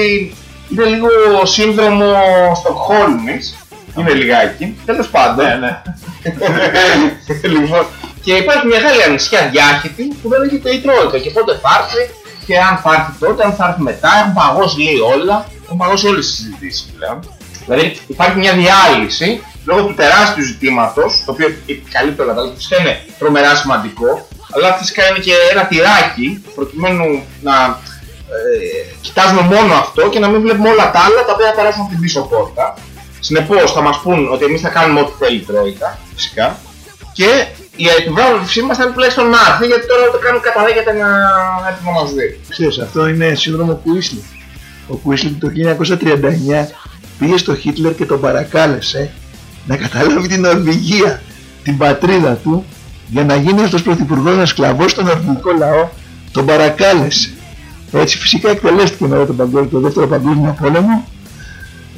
είναι λίγο σύνδρομο Στοκχόλμης. Είναι λιγάκι. Τέλος πάντων. Ναι, ναι. λοιπόν, και υπάρχει μεγάλη ανησυχία διάχυτη που δεν έρχεται η Τρόικα. Και πότε θα έρθει και αν θα έρθει τότε, αν θα έρθει μετά. Έχουν παγώσει λέει όλα. Έχουν παγώσει όλες τις συζητήσεις πλέον. Δηλαδή υπάρχει μια διάλυση λόγω του τεράστιου ζητήματος, το οποίο καλύπτει όλα τα άλλα, φυσικά είναι τρομερά σημαντικό, αλλά φυσικά είναι και ένα τυράκι προκειμένου να ε, κοιτάζουμε μόνο αυτό και να μην βλέπουμε όλα τα άλλα τα οποία θα περάσουν από την πίσω πόρτα. Συνεπώς θα μας πούν ότι εμείς θα κάνουμε ό,τι θέλει η Τρόικα, φυσικά, και η επιβράβευσή μας θα είναι τουλάχιστον να έρθει, γιατί τώρα το κάνουν καταδέχεται να έρθει να μας δει. Ξέρεις, αυτό είναι σύνδρομο Κουίσλινγκ. Ο Κουίσλινγκ το 1939 πήγε στο Χίτλερ και τον παρακάλεσε να καταλάβει την Νορβηγία, την πατρίδα του, για να γίνει αυτός πρωθυπουργός να σκλαβώσει τον νορβηγικό λαό. Τον παρακάλεσε. Έτσι φυσικά εκτελέστηκε μετά τον παγκόσμιο, το δεύτερο παγκόσμιο πόλεμο.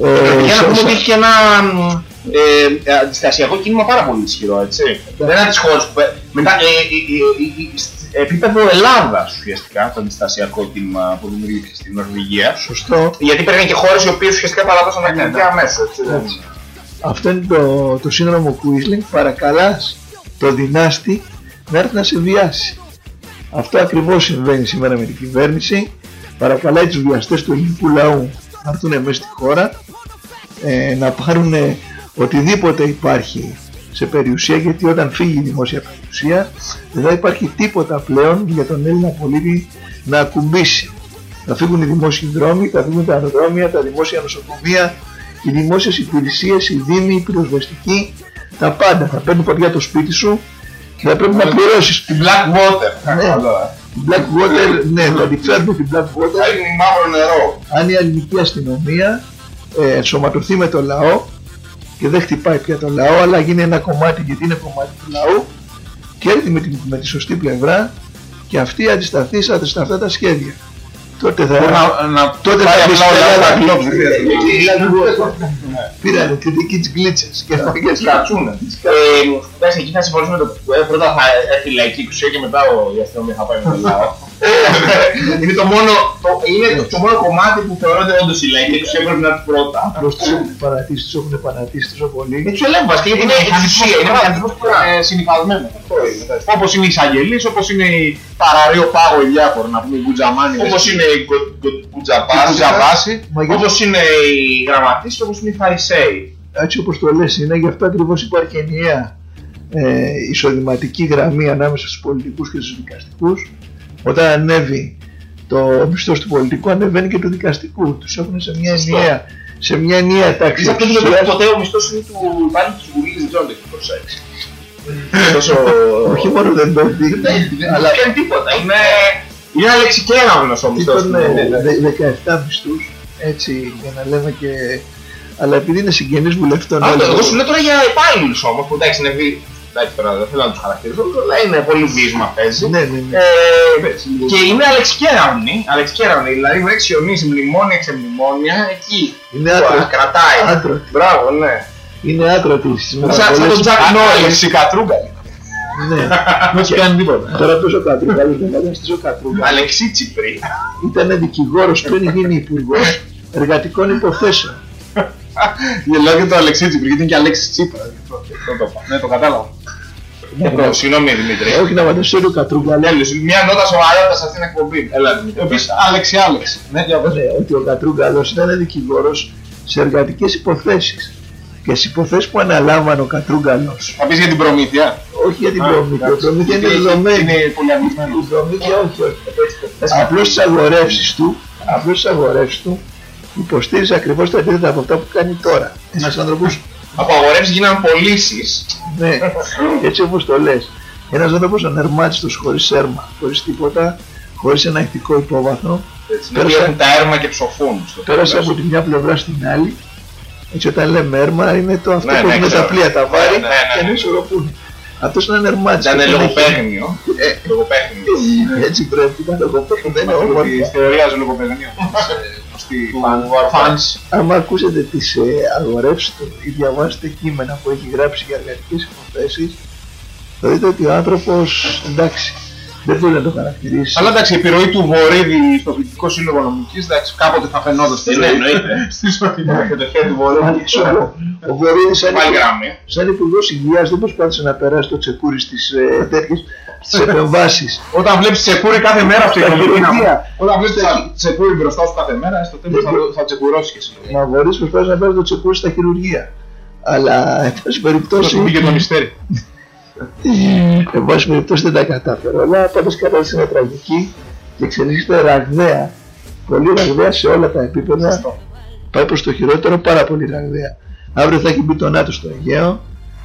Ε, Για να σε- πούμε σε- ότι έχει και ένα μ, ε, ε, αντιστασιακό κίνημα πάρα πολύ ισχυρό, έτσι. Δεν είναι από τις χώρες που... πε- Μετά, ε, ε, ε, ε, ε, σε επίπεδο Ελλάδας ουσιαστικά το αντιστασιακό κίνημα που δημιουργήθηκε στην Νορβηγία. Σωστό. Γιατί υπήρχαν και χώρες οι οποίες ουσιαστικά παράδοσαν τα κινητικά αμέσως. έτσι, δεν- Έτσι. Αυτό είναι το, το σύνδρομο Κουίσλινγκ. Παρακαλάς το δυνάστη να έρθει να σε βιάσει. Αυτό ακριβώς συμβαίνει σήμερα με την κυβέρνηση. Παρακαλάει τους βιαστές του ελληνικού λαού να έρθουν μέσα στη χώρα ε, να πάρουν ε, οτιδήποτε υπάρχει σε περιουσία γιατί όταν φύγει η δημόσια περιουσία δεν θα υπάρχει τίποτα πλέον για τον Έλληνα πολίτη να ακουμπήσει. Θα φύγουν οι δημόσιοι δρόμοι, θα φύγουν τα αεροδρόμια, τα δημόσια νοσοκομεία, οι δημόσιες υπηρεσίες, οι δήμοι, οι πυροσβεστικοί, τα πάντα. Θα παίρνουν φωτιά το σπίτι σου και θα πρέπει να πληρώσεις. Την Blackwater. Ναι. Καλό, ε. Blackwater, ναι, θα τη φέρνουν την Θα Blackwater. είναι μαύρο νερό. Αν η ελληνική αστυνομία ε, ενσωματωθεί με το λαό και δεν χτυπάει πια το λαό, αλλά γίνει ένα κομμάτι γιατί είναι κομμάτι του λαού και έρθει με τη, με τη σωστή πλευρά και αυτή αντισταθεί σε σε αυτά τα σχέδια. Τότε θα... Μπορεί να, να Τότε πάει θα απλά ο λαός πιστεύω- να κλόψει, δεν χρειάζεται. Πήρανε κριτική τις γκλίτσες και φάγες Σκατσούνε. Εντάξει, εκεί θα συμφωνήσουμε με το που ε, πρώτα θα έρθει η λαϊκή εξουσία και μετά ο- η αστυνομία θα πάει με τον λαό. Είναι το μόνο, το, είναι το μόνο κομμάτι που θεωρώ ότι όντως η λαϊκή εξουσία πρέπει να έρθει πρώτα. Απλώς τους έχουν παρατήσει, τους έχουν παρατήσει τόσο πολύ. Δεν τους ελέγχουν βασικά γιατί είναι εξουσία, είναι μηχανισμός που Ε, συνυφασμένος. Αυτό είναι. Όπως είναι οι εισαγγελείς, όπως είναι οι παραρίο πάγο οι διάφοροι, να πούμε οι γκουτζαμάνοι. Όπως είναι η κο- κο- οι κουτζαπάση, γκουτζαβάση. Μα γιατί- όπως είναι οι γραμματείς και όπως είναι οι φαϊσέοι. έτσι όπως το λες είναι, γι' αυτό ακριβώς υπάρχει ενιαία ε, εισοδηματική γραμμή ανάμεσα στους πολιτικούς και στους δικαστικούς. Όταν ανέβει το μισθός του πολιτικού, ανεβαίνει και του δικαστικού. Τους έχουν σε μια Σωστό. ενιαία, σε μια ενιαία τάξη Είσαι αυτό που εξουσίας. ποτέ ο μισθός είναι του υπάρχει της Βουλής, δεν ξέρω αν το έχει προσέξει. Τόσο... Όχι μόνο δεν το δείχνει, Δεν αλλά κάνει τίποτα. Είναι, είναι ένα λεξικέραυνος ο μισθός του. ήταν Ναι, ναι, ναι. 17 μισθούς, έτσι για να λέμε και... Αλλά επειδή είναι συγγενείς βουλευτών Α, όλοι- το- εγώ σου λέω τώρα για υπάλληλους όμως που εντάξει είναι βι... Εντάξει τώρα δεν θέλω να τους χαρακτηρίσω, αλλά είναι πολύ βίσμα παίζει. Ναι, ναι, ναι. Ε, και είναι αλεξικέραυνοι, αλεξικέραυνοι, δηλαδή βρέξει χιονίσει μνημόνια σε μνημόνια, εκεί. Είναι που άτρωτοι. Κρατάει. Άτρωτοι. Μπράβο, ναι. Είναι άτρωτοι στις Σαν, σαν τον μεταβολές. Τζακ Νόρις. Αλεξικατρούγκα. Ναι. Δεν σου κάνει τίποτα. Τώρα πόσο Κατρούγκαλος, δεν φανταστείς ο Κατρούγκαλος. Αλεξίτσιπρη. Ήταν δικηγόρος πριν γίνει υπουργός εργατικών υποθέσεων. Γελάω και το Αλεξίτσιπρη, γιατί είναι και Αλέξης Τσίπρα. Δεν το είπα. Ναι, το κατάλαβα. Ε, Συγγνώμη Δημήτρη. Όχι να φανταστείς ο Κατρούγκαλος. Τέλος, μια νότα σοβαρότητας σε αυτήν την εκπομπή. Έλα Δημήτρη. Επίσης, Άλεξη Άλεξ. Ναι, για πες. Ναι, ότι ο Κατρούγκαλος ήταν δικηγόρος σε εργατικές υποθέσεις. Και στις υποθέσεις που αναλάμβανε ο Κατρούγκαλος, Θα πεις για την προμήθεια. όχι για την Α, προμήθεια, η εντάξει. προμήθεια είναι Είναι- δεδομένη. Είναι πολύ αρνησμένο. Η προμήθεια όχι, όχι. Απλώς στις αγορεύσεις του, απλώς στις αγορεύσεις του, υποστήριζε ακριβώς το αντίθετο από αυτά που κάνει τώρα. Ένας άνθρωπος Από αγορεύσεις γίνανε πωλήσεις. Ναι, έτσι όπως το λες. Ένας άνθρωπος ανερμάτιστος, χωρίς έρμα, χωρίς τίποτα, χωρίς ένα ηθικό υπόβαθρο, Οι οποίοι έχουν τα έρμα και ψοφούν. στο πέρασε τέλος. από τη μια πλευρά στην άλλη. Έτσι όταν λέμε έρμα είναι το αυτό Ναι, που ναι, έχουν τα ξέρω. πλοία, τα βάρη Ναι, ναι, ναι. και να ισορροπούν. Αυτός είναι ανερμάτιστος. Ήταν δεν έχει- λογοπαίγνιο. Ε, Λογοπαίγνιο. Έτσι πρέπει, ήταν λογοπαίγνιο, δεν είναι Τη όμορφα. θεωρία του λογοπαιδανίου. Γνωστή φανς. Άμα ακούσετε τις ε, αγορεύσεις του ή διαβάσετε κείμενα που έχει γράψει για εργατικές υποθέσεις, θα δείτε ότι ο άνθρωπος, εντάξει, δεν μπορεί να το χαρακτηρίσει. Αλλά εντάξει, η επιρροή του Βορύδη στο Φοιτητικό Σύλλογο Νομικής, εντάξει, κάποτε θα φαινόταν στη Ναι, εννοείται. στη ζωή και το χέρι του Βορύδη. Μάλιστα, Ο Βορύδης σαν, Πάλι γράμμι. σαν υπουργός υγείας δεν προσπάθησε να περάσει το τσεκούρι στις ε, τέτοιες στις επεμβάσεις. Όταν βλέπεις τσεκούρι κάθε μέρα στο Στα οικονομικό χειρουργεία. Όταν βλέπεις τσεκούρι μπροστά σου κάθε μέρα, στο τέλος θα- θα τσεκουρώσεις και εσύ. Μα ο Βορύδης προσπάθησε να περάσει το τσεκούρι στα χειρουργεία. Αλλά, εν πάση Το περιπτώσει, πήγε τον Ιστέρη. εν πάση περιπτώσει δεν τα κατάφερε. Αλλά πάντως η κατάσταση είναι τραγική και εξελίσσεται ραγδαία. Πολύ ραγδαία σε όλα τα επίπεδα. Πάει προς το χειρότερο πάρα πολύ ραγδαία. Αύριο θα έχει μπει το ΝΑΤΟ στο Αιγαίο.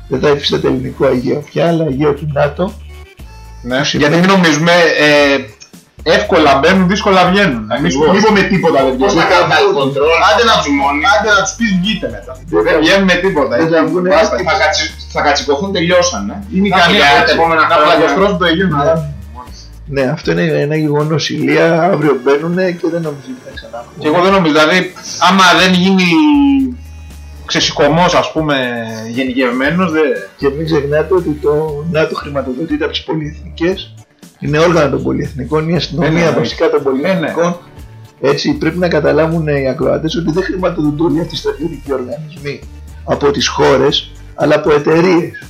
Δεν θα υφίσταται ελληνικό Αιγαίο πια, αλλά Αιγαίο του ΝΑΤΟ. Ναι, γιατί μην νομίζουμε, ε, εύκολα μπαίνουν, δύσκολα βγαίνουν. Εμείς Ακριβώς. λίγο με τίποτα δεν Πώς βγαίνουμε. να κάνουν τα κοντρόλ, Άντε να να τους μόνοι. Άντε να τους πεις βγείτε μετά. Δεν Δεν θα- βγαίνουν με τίποτα. δεν έτσι. θα βγουνε Μπάστα. Θα, κατσι- θα κατσικωθούν, τελειώσανε. Είναι Να ικανοί για τα έτσι, επόμενα να χρόνια. πλαγιοστρώσουν το Αιγαίο. να- Ναι, αυτό είναι ένα γεγονός ηλία. Αύριο μπαίνουν και δεν νομίζω ότι θα ξανά. Και εγώ δεν νομίζω, δηλαδή, άμα δεν γίνει ξεσηκωμός, ας πούμε, γενικευμένος, δεν... Και μην ξεχνάτε ότι το ΝΑΤΟ χρηματοδοτείται από τις πολυεθνικές. Είναι όργανα των πολυεθνικών, η αστυνομία Ναι, ναι, βασικά των πολυεθνικών. Έτσι πρέπει να καταλάβουν οι ακροατές ότι δεν χρηματοδοτούν όλοι αυτοί οι στρατιωτικοί οργανισμοί από τις χώρες, αλλά από εταιρείες.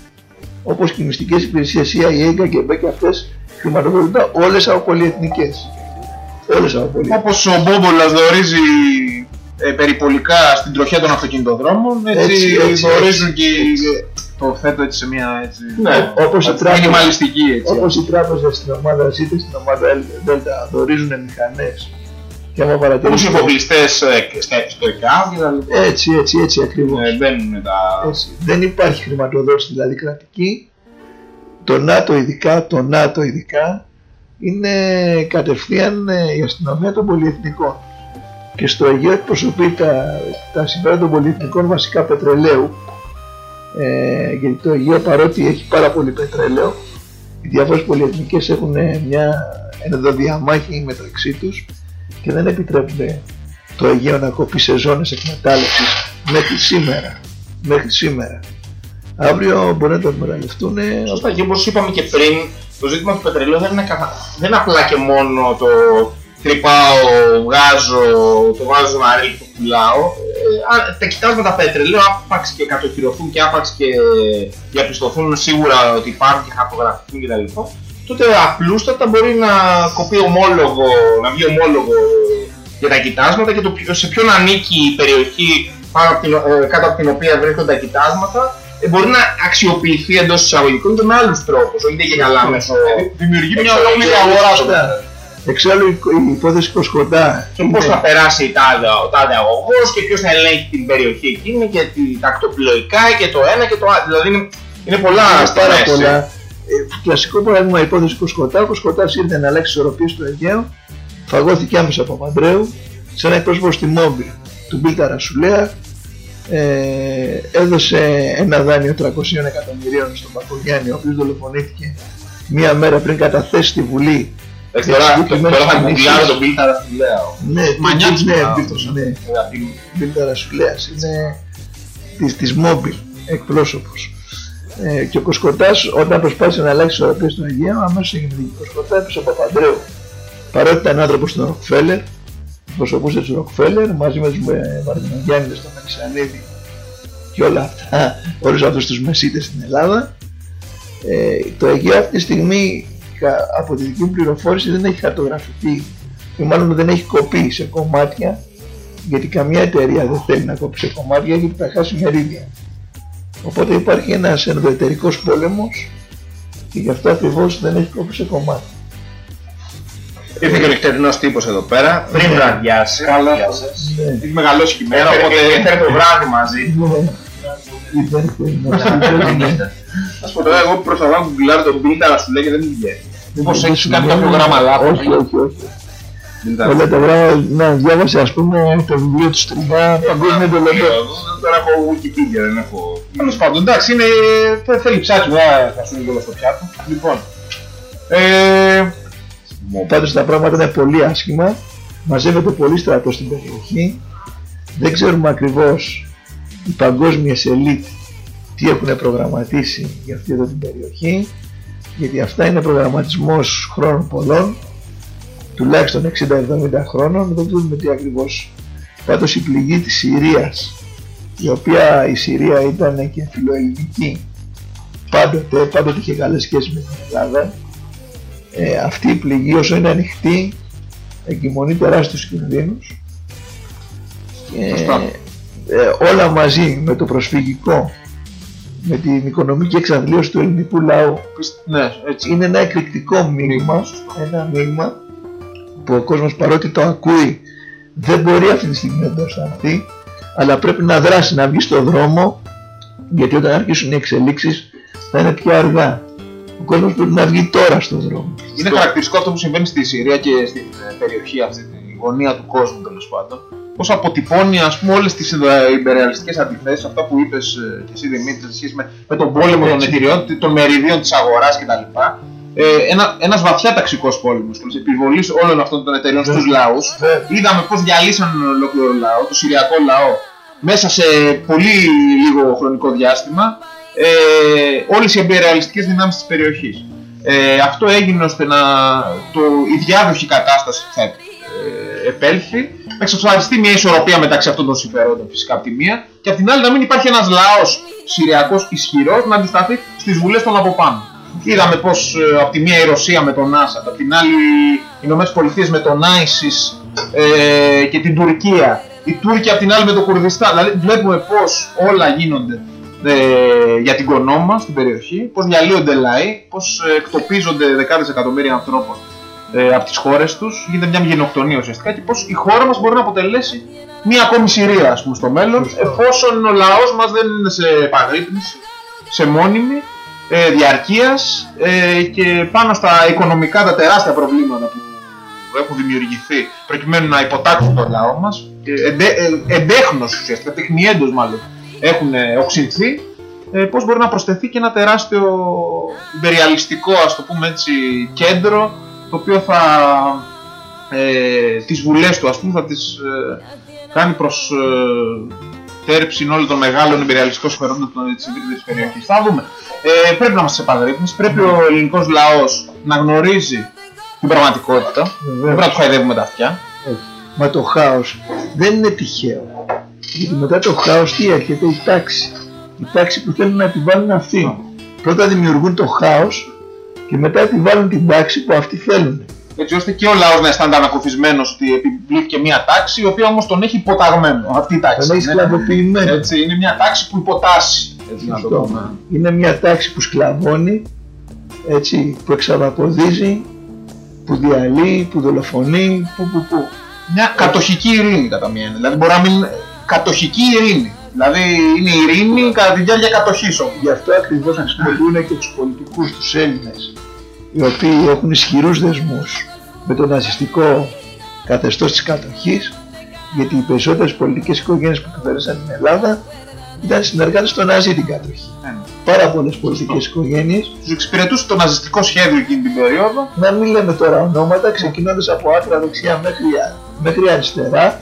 Όπως και οι μυστικές υπηρεσίες CIA, KGB και αυτές χρηματοδοτούνται όλες από πολυεθνικές. Όλες από πολυεθνικές. Όπως ο Μπόμπολας δορίζει ε, περιπολικά στην τροχιά των αυτοκινητοδρόμων, έτσι, Έτσι, έτσι, δορίζουν και το θέτω έτσι σε μια έτσι, Ναι. Όπως η τράπεζα- μινιμαλιστική έτσι. Όπως οι τράπεζες στην ομάδα Z, στην ομάδα Delta δορίζουν μηχανές. Και άμα Όπως οι παρατηρήσετε... εφοπλιστές ε, στα- στο ΕΚΑΒ και τα λοιπά. Έτσι, έτσι, έτσι ακριβώς. Ε, Μπαίνουν τα... Έτσι. Δεν υπάρχει χρηματοδότηση δηλαδή κρατική. Το ΝΑΤΟ ειδικά, το ΝΑΤΟ ειδικά είναι κατευθείαν ε, η αστυνομία των πολυεθνικών. Και στο Αιγαίο εκπροσωπεί τα, τα συμφέροντα των πολυεθνικών βασικά πετρελαίου. Ε, γιατί το Αιγαίο παρότι έχει πάρα πολύ πετρέλαιο, οι διάφορες πολυεθνικές έχουν ε, μια ενδοδιαμάχη μεταξύ τους και δεν επιτρέπουν το Αιγαίο να κοπεί σε ζώνες εκμετάλλευσης μέχρι σήμερα. Μέχρι σήμερα. Αύριο μπορεί να το εκμεταλλευτούν. Σωστά και όπως είπαμε και πριν, το ζήτημα του πετρελαίου δεν είναι, καθα... δεν είναι απλά και μόνο το τρυπάω, βγάζω, το βάζω ένα ρίλ και το πουλάω. Ε, αν τα κοιτάσματα πετρελαίου άπαξ και κατοχυρωθούν και άπαξ και διαπιστωθούν σίγουρα ότι υπάρχουν και χαρτογραφηθούν κτλ. Τότε απλούστατα μπορεί να κοπεί ομόλογο, να βγει ομόλογο για τα κοιτάσματα και το ποιο- σε ποιον ανήκει η περιοχή πάνω από την, ε, κάτω από την οποία βρίσκονται τα κοιτάσματα ε, μπορεί να αξιοποιηθεί εντός εισαγωγικών και με άλλους τρόπους. Όχι και καλά μέσω. Δημιουργεί μια Εξωτερική ολόκληρη αγορά στο Σωστά. Εξάλλου η, η υπόθεση Κοσκοντά Και πώς θα περάσει η τάδε, ο τάδε αγωγός και ποιος θα ελέγχει την περιοχή εκείνη και τη, τα ακτοπλοϊκά και το ένα και το άλλο. Δηλαδή είναι, Είναι πολλά Είναι στα πάρα μέση. πολλά. Ε, κλασικό παράδειγμα υπόθεσης Κοσκοτά. Ο Κοσκοτάς ήρθε να αλλάξει ισορροπίες στο Αιγαίο, φαγώθηκε άμεσα από Παπανδρέου, σε ένα εκπρόσωπος στη Μόμπιλ του Μπίλ Ταρασουλέα, ε, έδωσε ένα δάνειο 300 εκατομμυρίων στον Πακογιάννη, ο οποίος δολοφονήθηκε μία μέρα πριν καταθέσει στη Βουλή Εντάξει, για Τώρα συγκεκριμένες τώρα θα κινήσεις. κουκλάρω τον Bill Ταραστουλέα. Ναι, Μανιά της ναι, μιλάω. Μπίλτος, ναι. Από την- Μπίλ Ταρασουλέας, είναι της, της Μόμπιλ εκπρόσωπος. Ε, και ο Κοσκοτάς όταν προσπάθησε να αλλάξει ισορροπία στο Αιγαίο αμέσως έγινε δίκη. Ο Κοσκοτάς έπεσε ο Παπανδρέου. Παρότι ήταν άνθρωπος του Ροκφέλερ, προσωπούσε τους Ροκφέλερ μαζί με τους ε, Μαρτινογιάννηδες, τον Μελισανίδη και όλα αυτά, όλους αυτούς τους μεσίτες στην Ελλάδα. Ε, το Αιγαίο αυτή τη στιγμή κα- από τη δική μου πληροφόρηση δεν έχει χαρτογραφηθεί ή μάλλον δεν έχει κοπεί σε κομμάτια γιατί καμιά εταιρεία δεν θέλει να κόψει σε κομμάτια γιατί θα χάσει μερίδια. Οπότε υπάρχει ένας ενδοετερικός πόλεμος και γι' αυτό ακριβώς δεν έχει κόψει σε κομμάτια. Ήρθε και ο νυχτερινός τύπος εδώ πέρα, πριν βραδιάσει. Καλά. Ναι. Έχει μεγαλώσει και η μέρα, οπότε έφερε το βράδυ μαζί. Ναι. Δεν θέλει να πει, ναι. Να σου πω τώρα, εγώ προσπαθώ να κουκλάρω τον Bill Ταραστουλέα και δεν μου βγαίνει. Μήπως Δεν έχεις σου κάνει βγαίνει. κάποιο γράμμα λάθος; Όχι, όχι, όχι. Bill Ταραστουλέα. Όλα τα γράμματα, να διάβασε ας πούμε το βιβλίο του Στριγά, παγκόσμιο εντολωτό. Τώρα έχω Wikipedia, δεν έχω. Τέλος πάντων, εντάξει, είναι... θε- θέλει ψάτσο, δεν θα σου λίγο στο πιάτο. Λοιπόν. Ε... Πάντως τα πράγματα είναι πολύ άσχημα, μαζεύεται πολύ στρατό στην περιοχή, δεν ξέρουμε ακριβώς οι παγκόσμιες ελίτ τι έχουν προγραμματίσει για αυτή εδώ την περιοχή, γιατί αυτά είναι προγραμματισμός χρόνων πολλών, τουλάχιστον 60-70 χρόνων, δεν ξέρουμε τι ακριβώς. Πάντως η πληγή της Συρίας, η οποία η Συρία ήταν και φιλοελληνική πάντοτε, πάντοτε είχε καλές σχέσεις με την Ελλάδα, ε, αυτή η πληγή όσο είναι ανοιχτή εγκυμονεί τεράστιους κινδύνους και Σωστά. ε, όλα μαζί με το προσφυγικό με την οικονομική εξαθλίωση του ελληνικού λαού Ναι, έτσι. είναι ένα εκρηκτικό μήνυμα ένα μήνυμα που ο κόσμος παρότι το ακούει δεν μπορεί αυτή τη στιγμή να το αισθανθεί αλλά πρέπει να δράσει, να βγει στο δρόμο γιατί όταν αρχίσουν οι εξελίξεις θα είναι πια αργά ο κόσμος πρέπει να βγει τώρα στο δρόμο Είναι χαρακτηριστικό αυτό που συμβαίνει στη Συρία και στην ε, περιοχή αυτή, τη γωνία του κόσμου τέλος πάντων. Πώς αποτυπώνει ας πούμε όλες τις υπερεαλιστικές αντιθέσεις, αυτά που είπες και εσύ Δημήτρη, σε σχέση με, με τον πόλεμο των Έτσι. εταιριών, των μεριδίων της αγοράς κτλ. Ε, ένα, ένας βαθιά ταξικός πόλεμος και της επιβολής όλων αυτών των εταιριών στους λαούς Βέβαια. είδαμε πως διαλύσαν ολόκληρο λαό, το συριακό λαό μέσα σε πολύ λίγο χρονικό διάστημα ε, όλες οι εμπειριαλιστικές δυνάμεις της περιοχής. Ε, αυτό έγινε ώστε να το, η διάδοχη κατάσταση που θα ε, επέλθει να εξασφαλιστεί μια ισορροπία μεταξύ αυτών των συμφερόντων φυσικά από τη μία και από την άλλη να μην υπάρχει ένας λαός συριακός ισχυρός να αντισταθεί στις βουλές των από πάνω. Είδαμε πως ε, από τη μία η Ρωσία με τον Άσαντ, από την άλλη οι Ηνωμένες Πολιτείες με τον Άισις ε, και την Τουρκία, οι Τούρκοι από την άλλη με το Κουρδιστάν. Δηλαδή βλέπουμε πως όλα γίνονται ε, για την κονόμα στην περιοχή, πως διαλύονται λαοί, πως ε, εκτοπίζονται δεκάδες εκατομμύρια ανθρώπων ε, από τις χώρες τους, γίνεται μια γενοκτονία ουσιαστικά και πως η χώρα μας μπορεί να αποτελέσει μια ακόμη Συρία ας πούμε, στο μέλλον, εφόσον ο λαός μας δεν είναι σε επαγρύπνηση, σε μόνιμη ε, διαρκείας ε, και πάνω στα οικονομικά τα τεράστια προβλήματα που έχουν δημιουργηθεί προκειμένου να υποτάξουν τον λαό μας και εντε, ε, εντέχνως ουσιαστικά, τεχνιέντος μάλλον έχουν ε, οξυνθεί ε, πώς μπορεί να προσθεθεί και ένα τεράστιο υπεριαλιστικό ας το πούμε έτσι κέντρο το οποίο θα ε, τις βουλές του ας πούμε θα τις ε, κάνει προς ε, τέρψη όλων των μεγάλων υπεριαλιστικών συμφερόντων των- της ευρύτερης περιοχής. Θα δούμε. Ε, πρέπει να είμαστε σε επαγρύπνηση, πρέπει ο ελληνικός λαός να γνωρίζει την πραγματικότητα, δεν πρέπει να του χαϊδεύουμε τα αυτιά. Μα το χάος δεν είναι τυχαίο. Γιατί μετά το χάος τι έρχεται, η τάξη. Η τάξη που θέλουν να επιβάλλουν αυτοί. Πρώτα δημιουργούν το χάος και μετά επιβάλλουν την τάξη που αυτοί θέλουν. Έτσι ώστε και ο λαός να αισθάνεται ανακουφισμένος ότι επιβλήθηκε μια τάξη η οποία όμως τον έχει υποταγμένο. Αυτή η τάξη. Τον έχει είναι. σκλαβοποιημένο. Έτσι, είναι μια τάξη που υποτάσσει. Έτσι, να το Αυτό. πούμε. Είναι μια τάξη που σκλαβώνει, έτσι, που εξαβαποδίζει, που διαλύει, που δολοφονεί, που που που. Μια κατοχική ειρήνη κατά μία έννοια. Δηλαδή μπορεί να μην. Κατοχική ειρήνη. Δηλαδή είναι ειρήνη κατά τη διάρκεια κατοχής όμως. Γι' αυτό ακριβώς χρησιμοποιούν και τους πολιτικούς, τους Έλληνες, οι οποίοι έχουν ισχυρούς δεσμούς με το ναζιστικό καθεστώς της κατοχής, γιατί οι περισσότερες πολιτικές οικογένειες που κυβέρνησαν την Ελλάδα ήταν συνεργάτες των Ναζί την κατοχή. Ναι. Πάρα πολλές πολιτικές οικογένειες, Τους εξυπηρετούσε το ναζιστικό σχέδιο εκείνη την περίοδο. να μην λέμε τώρα ονόματα, ξεκινώντας από άκρα δεξιά μέχρι, μέχρι αριστερά,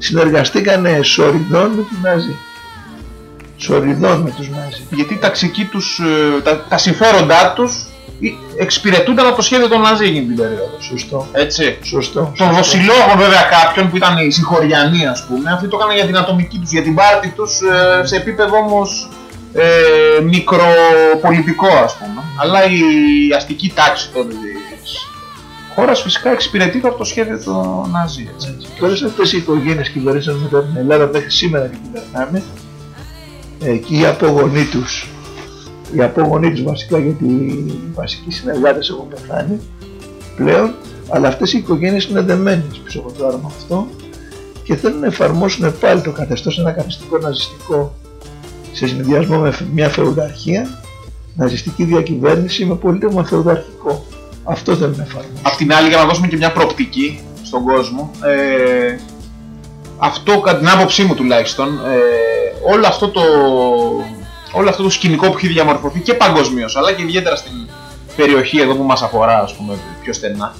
συνεργαστήκανε σοριδών με τους Ναζί. Σοριδών με τους Ναζί. γιατί τα ταξική τους, ε, τα, τα συμφέροντά τους ε, εξυπηρετούνταν από το σχέδιο των Ναζί εκείνη την περίοδο. Σωστό. Έτσι. Σωστό. Τον Βασιλόγο βέβαια κάποιον που ήταν οι συγχωριανοί ας πούμε, αυτοί το έκαναν για την ατομική τους, για την πάρτη τους ε, σε επίπεδο όμως ε, μικροπολιτικό ας πούμε. Αλλά η αστική τάξη τότε της χώρας φυσικά εξυπηρετείται από το σχέδιο των Ναζί. Έτσι. Και όλες αυτές οι οικογένειες κυβερνήσαν μετά την Ελλάδα μέχρι σήμερα και κυβερνάνε ε, και οι απόγονοί τους οι απόγονοί τους βασικά γιατί οι βασικοί συνεργάτες έχουν πεθάνει πλέον αλλά αυτές οι οικογένειες είναι δεμένες πίσω από το άρμα αυτό και θέλουν να εφαρμόσουν πάλι το καθεστώς ένα καθεστικό ναζιστικό σε συνδυασμό με μια φεουδαρχία ναζιστική διακυβέρνηση με πολίτευμα φεουδαρχικό αυτό θέλουν να εφαρμόσουν Απ' την άλλη για να δώσουμε και μια προοπτική στον κόσμο, ε, αυτό κατά την άποψή μου τουλάχιστον, ε, όλο, αυτό το, όλο αυτό το σκηνικό που έχει διαμορφωθεί και παγκοσμίως, αλλά και ιδιαίτερα στην περιοχή εδώ που μας αφορά ας πούμε πιο στενά,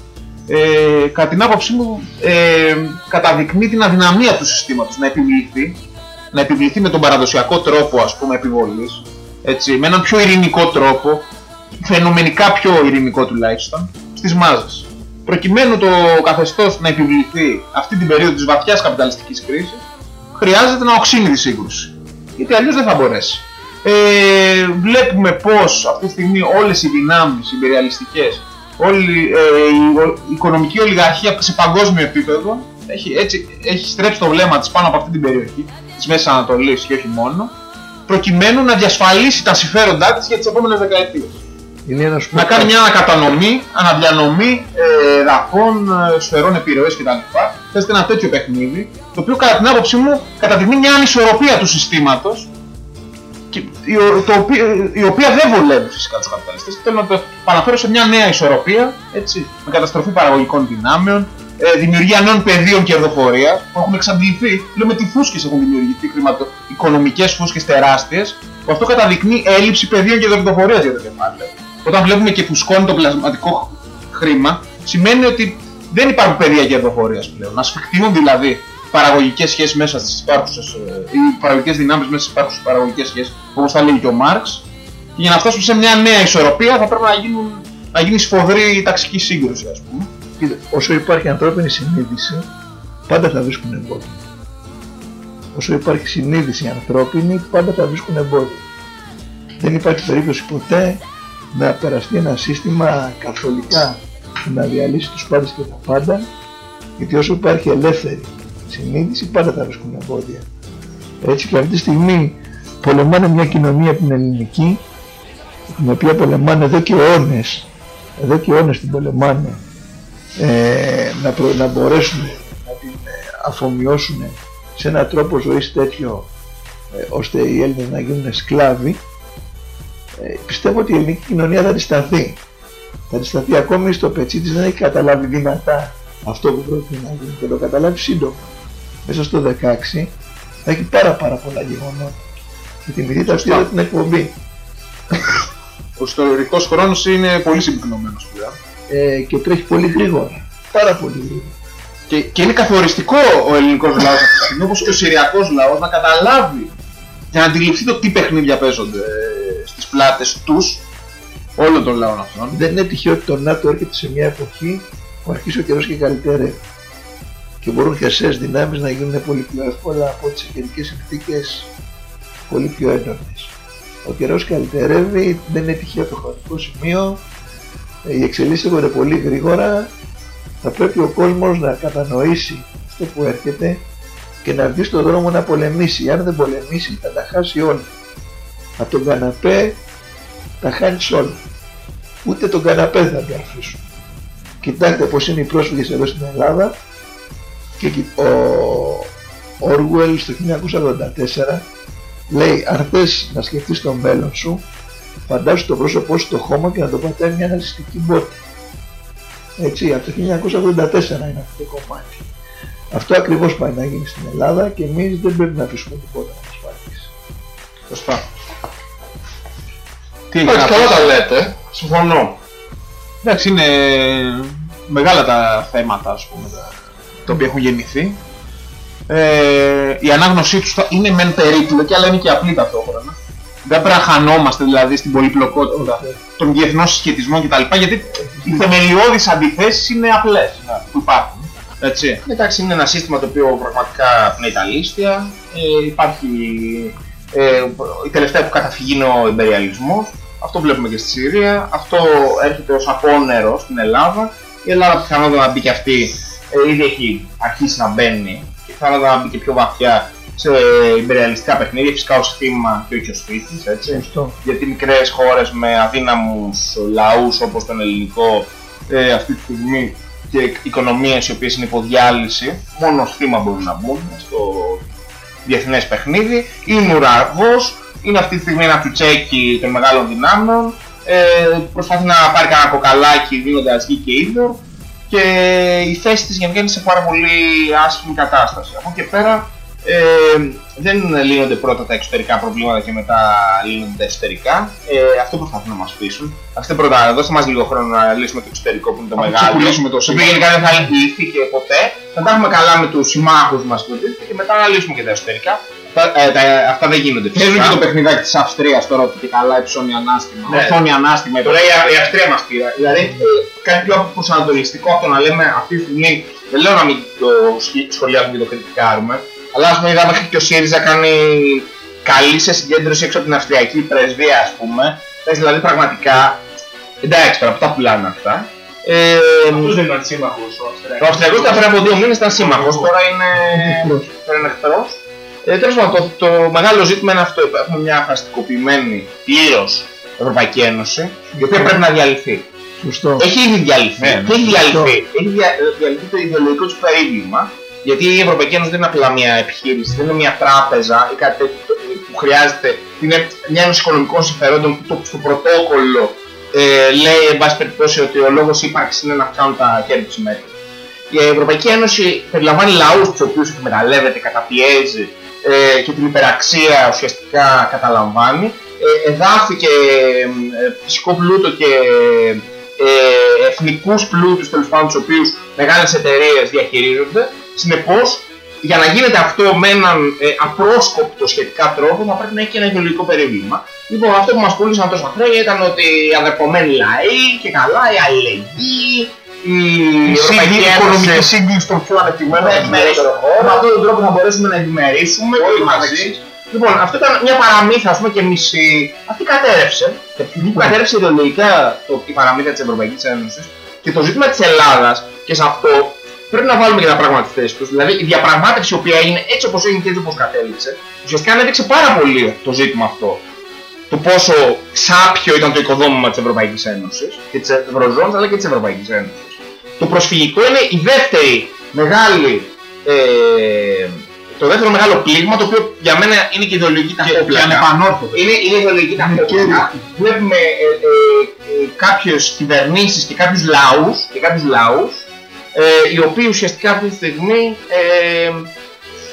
ε, κατά την άποψή μου ε, καταδεικνύει την αδυναμία του συστήματος να επιβληθεί, να επιβληθεί με τον παραδοσιακό τρόπο ας πούμε επιβολής, έτσι, με έναν πιο ειρηνικό τρόπο, φαινομενικά πιο ειρηνικό τουλάχιστον, στις μάζες. Προκειμένου το καθεστώς να επιβληθεί αυτή την περίοδο της βαθιάς καπιταλιστικής κρίσης, χρειάζεται να οξύνει τη σύγκρουση. Γιατί αλλιώς δεν θα μπορέσει. Ε, βλέπουμε πως αυτή τη στιγμή όλες οι δυνάμεις υπεριαλιστικές, όλη ε, η, ο- η οικονομική ολιγαρχία σε παγκόσμιο επίπεδο έχει, έτσι, έχει στρέψει το βλέμμα της πάνω από αυτή την περιοχή της Μέσης Ανατολής και όχι μόνο προκειμένου να διασφαλίσει τα συμφέροντά της για τις επόμενες δεκαετίες είναι ένας να κάνει μια ανακατανομή, αναδιανομή ε, εδαφών, ε, σφαιρών επιρροές κτλ. Θέλετε ένα τέτοιο παιχνίδι, το οποίο κατά την άποψή μου καταδεικνύει μια ανισορροπία του συστήματος και η, ο- το οποίο, η οποία δεν βολεύει φυσικά τους καπιταλιστές. Θέλω να το παραφέρω σε μια νέα ισορροπία, έτσι, με καταστροφή παραγωγικών δυνάμεων, ε, δημιουργία νέων πεδίων κερδοφορίας που έχουν εξαντληθεί. Λέμε τι φούσκες έχουν δημιουργηθεί, χρηματοοικονομικές φούσκες τεράστιες, που αυτό καταδεικνύει έλλειψη πεδίων κερδοφορίας για το κεφάλαιο. Όταν βλέπουμε και φουσκώνει το πλασματικό χρήμα, σημαίνει ότι δεν υπάρχουν πεδία κερδοφορίας πλέον. Να σφιχτιούν δηλαδή παραγωγικές σχέσεις μέσα στις υπάρχουσες, ε, οι παραγωγικές δυνάμεις μέσα στις υπάρχουσες παραγωγικές σχέσεις, όπως θα λέει και ο Μάρξ, και για να φτάσουμε σε μια νέα ισορροπία θα πρέπει να, γίνουν, να γίνει σφοδρή ταξική σύγκρουση, ας πούμε. Κοίτα, όσο υπάρχει ανθρώπινη συνείδηση, πάντα θα βρίσκουν εμπόδια. Όσο υπάρχει συνείδηση ανθρώπινη, πάντα θα βρίσκουν εμπόδια. Δεν υπάρχει περίπτωση ποτέ να περαστεί ένα σύστημα καθολικά που να διαλύσει τους πάντες και τα πάντα, γιατί όσο υπάρχει ελεύθερη συνείδηση, πάντα θα βρίσκουν εμπόδια. Έτσι και αυτή τη στιγμή πολεμάνε μια κοινωνία την ελληνική, την οποία πολεμάνε εδώ και αιώνες, εδώ και αιώνες την πολεμάνε, ε, να, προ- να μπορέσουν να την ε, αφομοιώσουν σε έναν τρόπο ζωής τέτοιο ε, ώστε οι Έλληνες να γίνουν σκλάβοι ε, πιστεύω ότι η ελληνική κοινωνία θα αντισταθεί. Θα αντισταθεί ακόμη στο πετσί της δεν έχει καταλάβει δυνατά αυτό που πρόκειται να γίνει και το καταλάβει σύντομα. Μέσα στο 16 θα έχει πάρα πάρα πολλά γεγονότα. Και θυμηθείτε αυτή εδώ την εκπομπή. Ο ιστορικός χρόνος είναι πολύ συμπυκνωμένος πλέον. ε, και τρέχει πολύ γρήγορα. Πάρα πολύ γρήγορα. Και, και είναι καθοριστικό ο ελληνικός λαός αυτή τη στιγμή, όπως και ο συριακός λαός, να καταλάβει και να αντιληφθεί το τι παιχνίδια παίζονται ε, στις πλάτες τους όλων των λαών αυτών. Δεν είναι τυχαίο ότι το ΝΑΤΟ έρχεται σε μια εποχή που αρχίσει ο καιρός και καλυτερεύει. Και μπορούν χερσαίες δυνάμεις να γίνουν πολύ πιο εύκολα από τις καιρικές συνθήκες πολύ πιο έντονες. Ο καιρός καλυτερεύει, δεν είναι τυχαίο το χρονικό σημείο, ε, οι εξελίξεις έρχονται πολύ γρήγορα, θα πρέπει ο κόσμος να κατανοήσει αυτό που έρχεται και να βγει στον δρόμο να πολεμήσει. Αν δεν πολεμήσει θα τα χάσει όλα. Από τον καναπέ τα χάνεις όλα ούτε τον καναπέ δεν θα το αφήσουν. Κοιτάξτε πως είναι οι πρόσφυγες εδώ στην Ελλάδα και κοι- ο, Orwell στο 1984 λέει αν θες να σκεφτείς το μέλλον σου φαντάσου το πρόσωπό σου στο χώμα και να το πατάει μια ναζιστική μπότη. Έτσι, από το 1984 είναι αυτό το κομμάτι. Αυτό ακριβώς πάει να γίνει στην Ελλάδα και εμείς δεν πρέπει να αφήσουμε τίποτα να μας πάρει. Σωστά. Τι Εντάξει, να καλά πεις. τα λέτε. Συμφωνώ. Εντάξει, είναι μεγάλα τα θέματα, ας πούμε, τα, τα οποία έχουν γεννηθεί. Ε, η ανάγνωσή τους θα είναι μεν περίπλοκη, αλλά είναι και απλή ταυτόχρονα. Δεν πρέπει να χανόμαστε δηλαδή στην πολυπλοκότητα των διεθνών συσχετισμών κτλ. Γιατί οι θεμελιώδεις αντιθέσεις είναι απλές που υπάρχουν. Έτσι. Εντάξει, είναι ένα σύστημα το οποίο πραγματικά πνέει τα λίστια. Ε, υπάρχει. Ε, η τελευταία που καταφυγεί είναι ο υπεριαλισμός. Αυτό βλέπουμε και στη Συρία. Αυτό έρχεται ως απόνερο στην Ελλάδα. Η Ελλάδα πιθανότατα να μπει και αυτή, ε, ήδη έχει αρχίσει να μπαίνει και πιθανότατα να μπει και πιο βαθιά σε υπεριαλιστικά παιχνίδια, φυσικά ως θύμα και όχι ως θήτης, έτσι. Σωστό. γιατί μικρές χώρες με αδύναμους λαούς όπως τον ελληνικό ε, αυτή τη στιγμή και οικονομίες οι οποίες είναι υποδιάλυση μόνο ως θύμα μπορούν να μπουν στο διεθνές παιχνίδι. Είναι ουραγός, είναι αυτή τη στιγμή ένα τσουτσέκι των μεγάλων δυνάμεων. Ε, προσπαθεί να πάρει κανένα κοκαλάκι δίνοντας γη και είδωρ. Και η θέση της γενικά είναι σε πάρα πολύ άσχημη κατάσταση. Από εκεί και πέρα ε, δεν λύνονται πρώτα τα εξωτερικά προβλήματα και μετά λύνονται τα εσωτερικά. Ε, αυτό προσπαθούν να μας πείσουν. Αφήστε πρώτα, δώστε μας λίγο χρόνο να λύσουμε το εξωτερικό που είναι το Να μεγάλο. ξεκολλήσουμε το το οποίο σύμπαν. γενικά δεν θα λυθεί και ποτέ. Θα τα έχουμε καλά με τους συμμάχους μας και οτιδήποτε και μετά να λύσουμε και τα εσωτερικά. Αυτά, ε, τα, αυτά δεν γίνονται Παίζουν φυσικά. και το παιχνιδάκι της Αυστρίας τώρα ότι και καλά υψώνει ανάστημα. Ναι. Ορθώνει ανάστημα. Τώρα η, η Αυστρία μας πήρα. Δηλαδή ε, κάτι πιο προσανατολιστικό από το να λέμε αυτή τη στιγμή. Δεν λέω να μην το σχ- σχολιάζουμε και το κριτικάρουμε. Αλλά ας πούμε είδαμε και ο ΣΥΡΙΖΑ κάνει καλή σε συγκέντρωση έξω από την Αυστριακή πρεσβεία ας πούμε. Θες δηλαδή πραγματικά. Εντάξει τώρα που τα πουλάνε αυτά. Ε, Αυτός δεν ήταν σύμμαχος ο Αυστριακός. ο Αυστριακός τα πριν από δύο μήνες ήταν σύμμαχος, τώρα είναι, τώρα είναι εχθρός. Ε, τέλος πάντων, το, το μεγάλο ζήτημα είναι αυτό. Έχουμε μια φαστικοποιημένη πλήρως Ευρωπαϊκή Ένωση, η οποία πρέπει να διαλυθεί. Σωστό. Έχει ήδη διαλυθεί. Ναι, ναι. Και έχει διαλυθεί. Έχει δια- ε, διαλυθεί το ιδεολογικό του περίβλημα. Γιατί η Ευρωπαϊκή Ένωση δεν είναι απλά μια επιχείρηση, δεν είναι μια τράπεζα ή κάτι τέτοιο που χρειάζεται. Είναι μια ένωση οικονομικών συμφερόντων που το, στο πρωτόκολλο ε, λέει, εν πάση περιπτώσει, ότι ο λόγος ύπαρξης είναι να αυξάνουν τα κέρδη τη μέτρη. Η Ευρωπαϊκή Ένωση περιλαμβάνει λαούς τους οποίους εκμεταλλεύεται, καταπιέζει ε, και την υπεραξία ουσιαστικά καταλαμβάνει. Ε, εδάφη και ε, φυσικό πλούτο και ε, εθνικούς πλούτους τέλος πάντων τους οποίους μεγάλες εταιρείες διαχειρίζονται. Συνεπώς, για να γίνεται αυτό με έναν ε, απρόσκοπτο σχετικά τρόπο θα πρέπει να έχει και ένα ιδεολογικό περίβλημα. Λοιπόν, αυτό που μας πούλησαν τόσα χρόνια ήταν ότι οι αδερφομένοι λαοί και καλά, η αλληλεγγύη, η Ευρωπαϊκή Η Ένωση οικονομική σύγκληση των πιο ανεπτυγμένων με ευημερίσουμε. Με αυτόν τον τρόπο θα μπορέσουμε να ευημερίσουμε Όλοι όλοι μαζί. μαζί. Λοιπόν, αυτό ήταν μια παραμύθα, ας πούμε, και μισή. Αυτή κατέρευσε. Και που κατέρευσε ιδεολογικά το, η παραμύθα της Ευρωπαϊκής Ένωσης. Και το ζήτημα της Ελλάδας, και σε αυτό πρέπει να βάλουμε και τα πράγματα στη θέση τους. Δηλαδή, η διαπραγμάτευση η οποία είναι έτσι όπως έγινε και έτσι όπως κατέληξε, ουσιαστικά ανέδειξε πάρα πολύ το ζήτημα αυτό. Το πόσο σάπιο ήταν το οικοδόμημα της Ευρωπαϊκής Ένωσης και της Ευρωζώνης αλλά και της Ευρωπαϊκής Ένωσης. Το προσφυγικό είναι η δεύτερη μεγάλη ε, το δεύτερο μεγάλο πλήγμα, το οποίο για μένα είναι και ιδεολογική Και, και ταυτότητα. ανεπανόρθωτο. Είναι, είναι ιδεολογική ταυτότητα. Βλέπουμε ε, ε, ε, κάποιες κυβερνήσεις και κάποιους λαούς, και κάποιους λαούς ε, οι οποίοι ουσιαστικά αυτή τη στιγμή ε,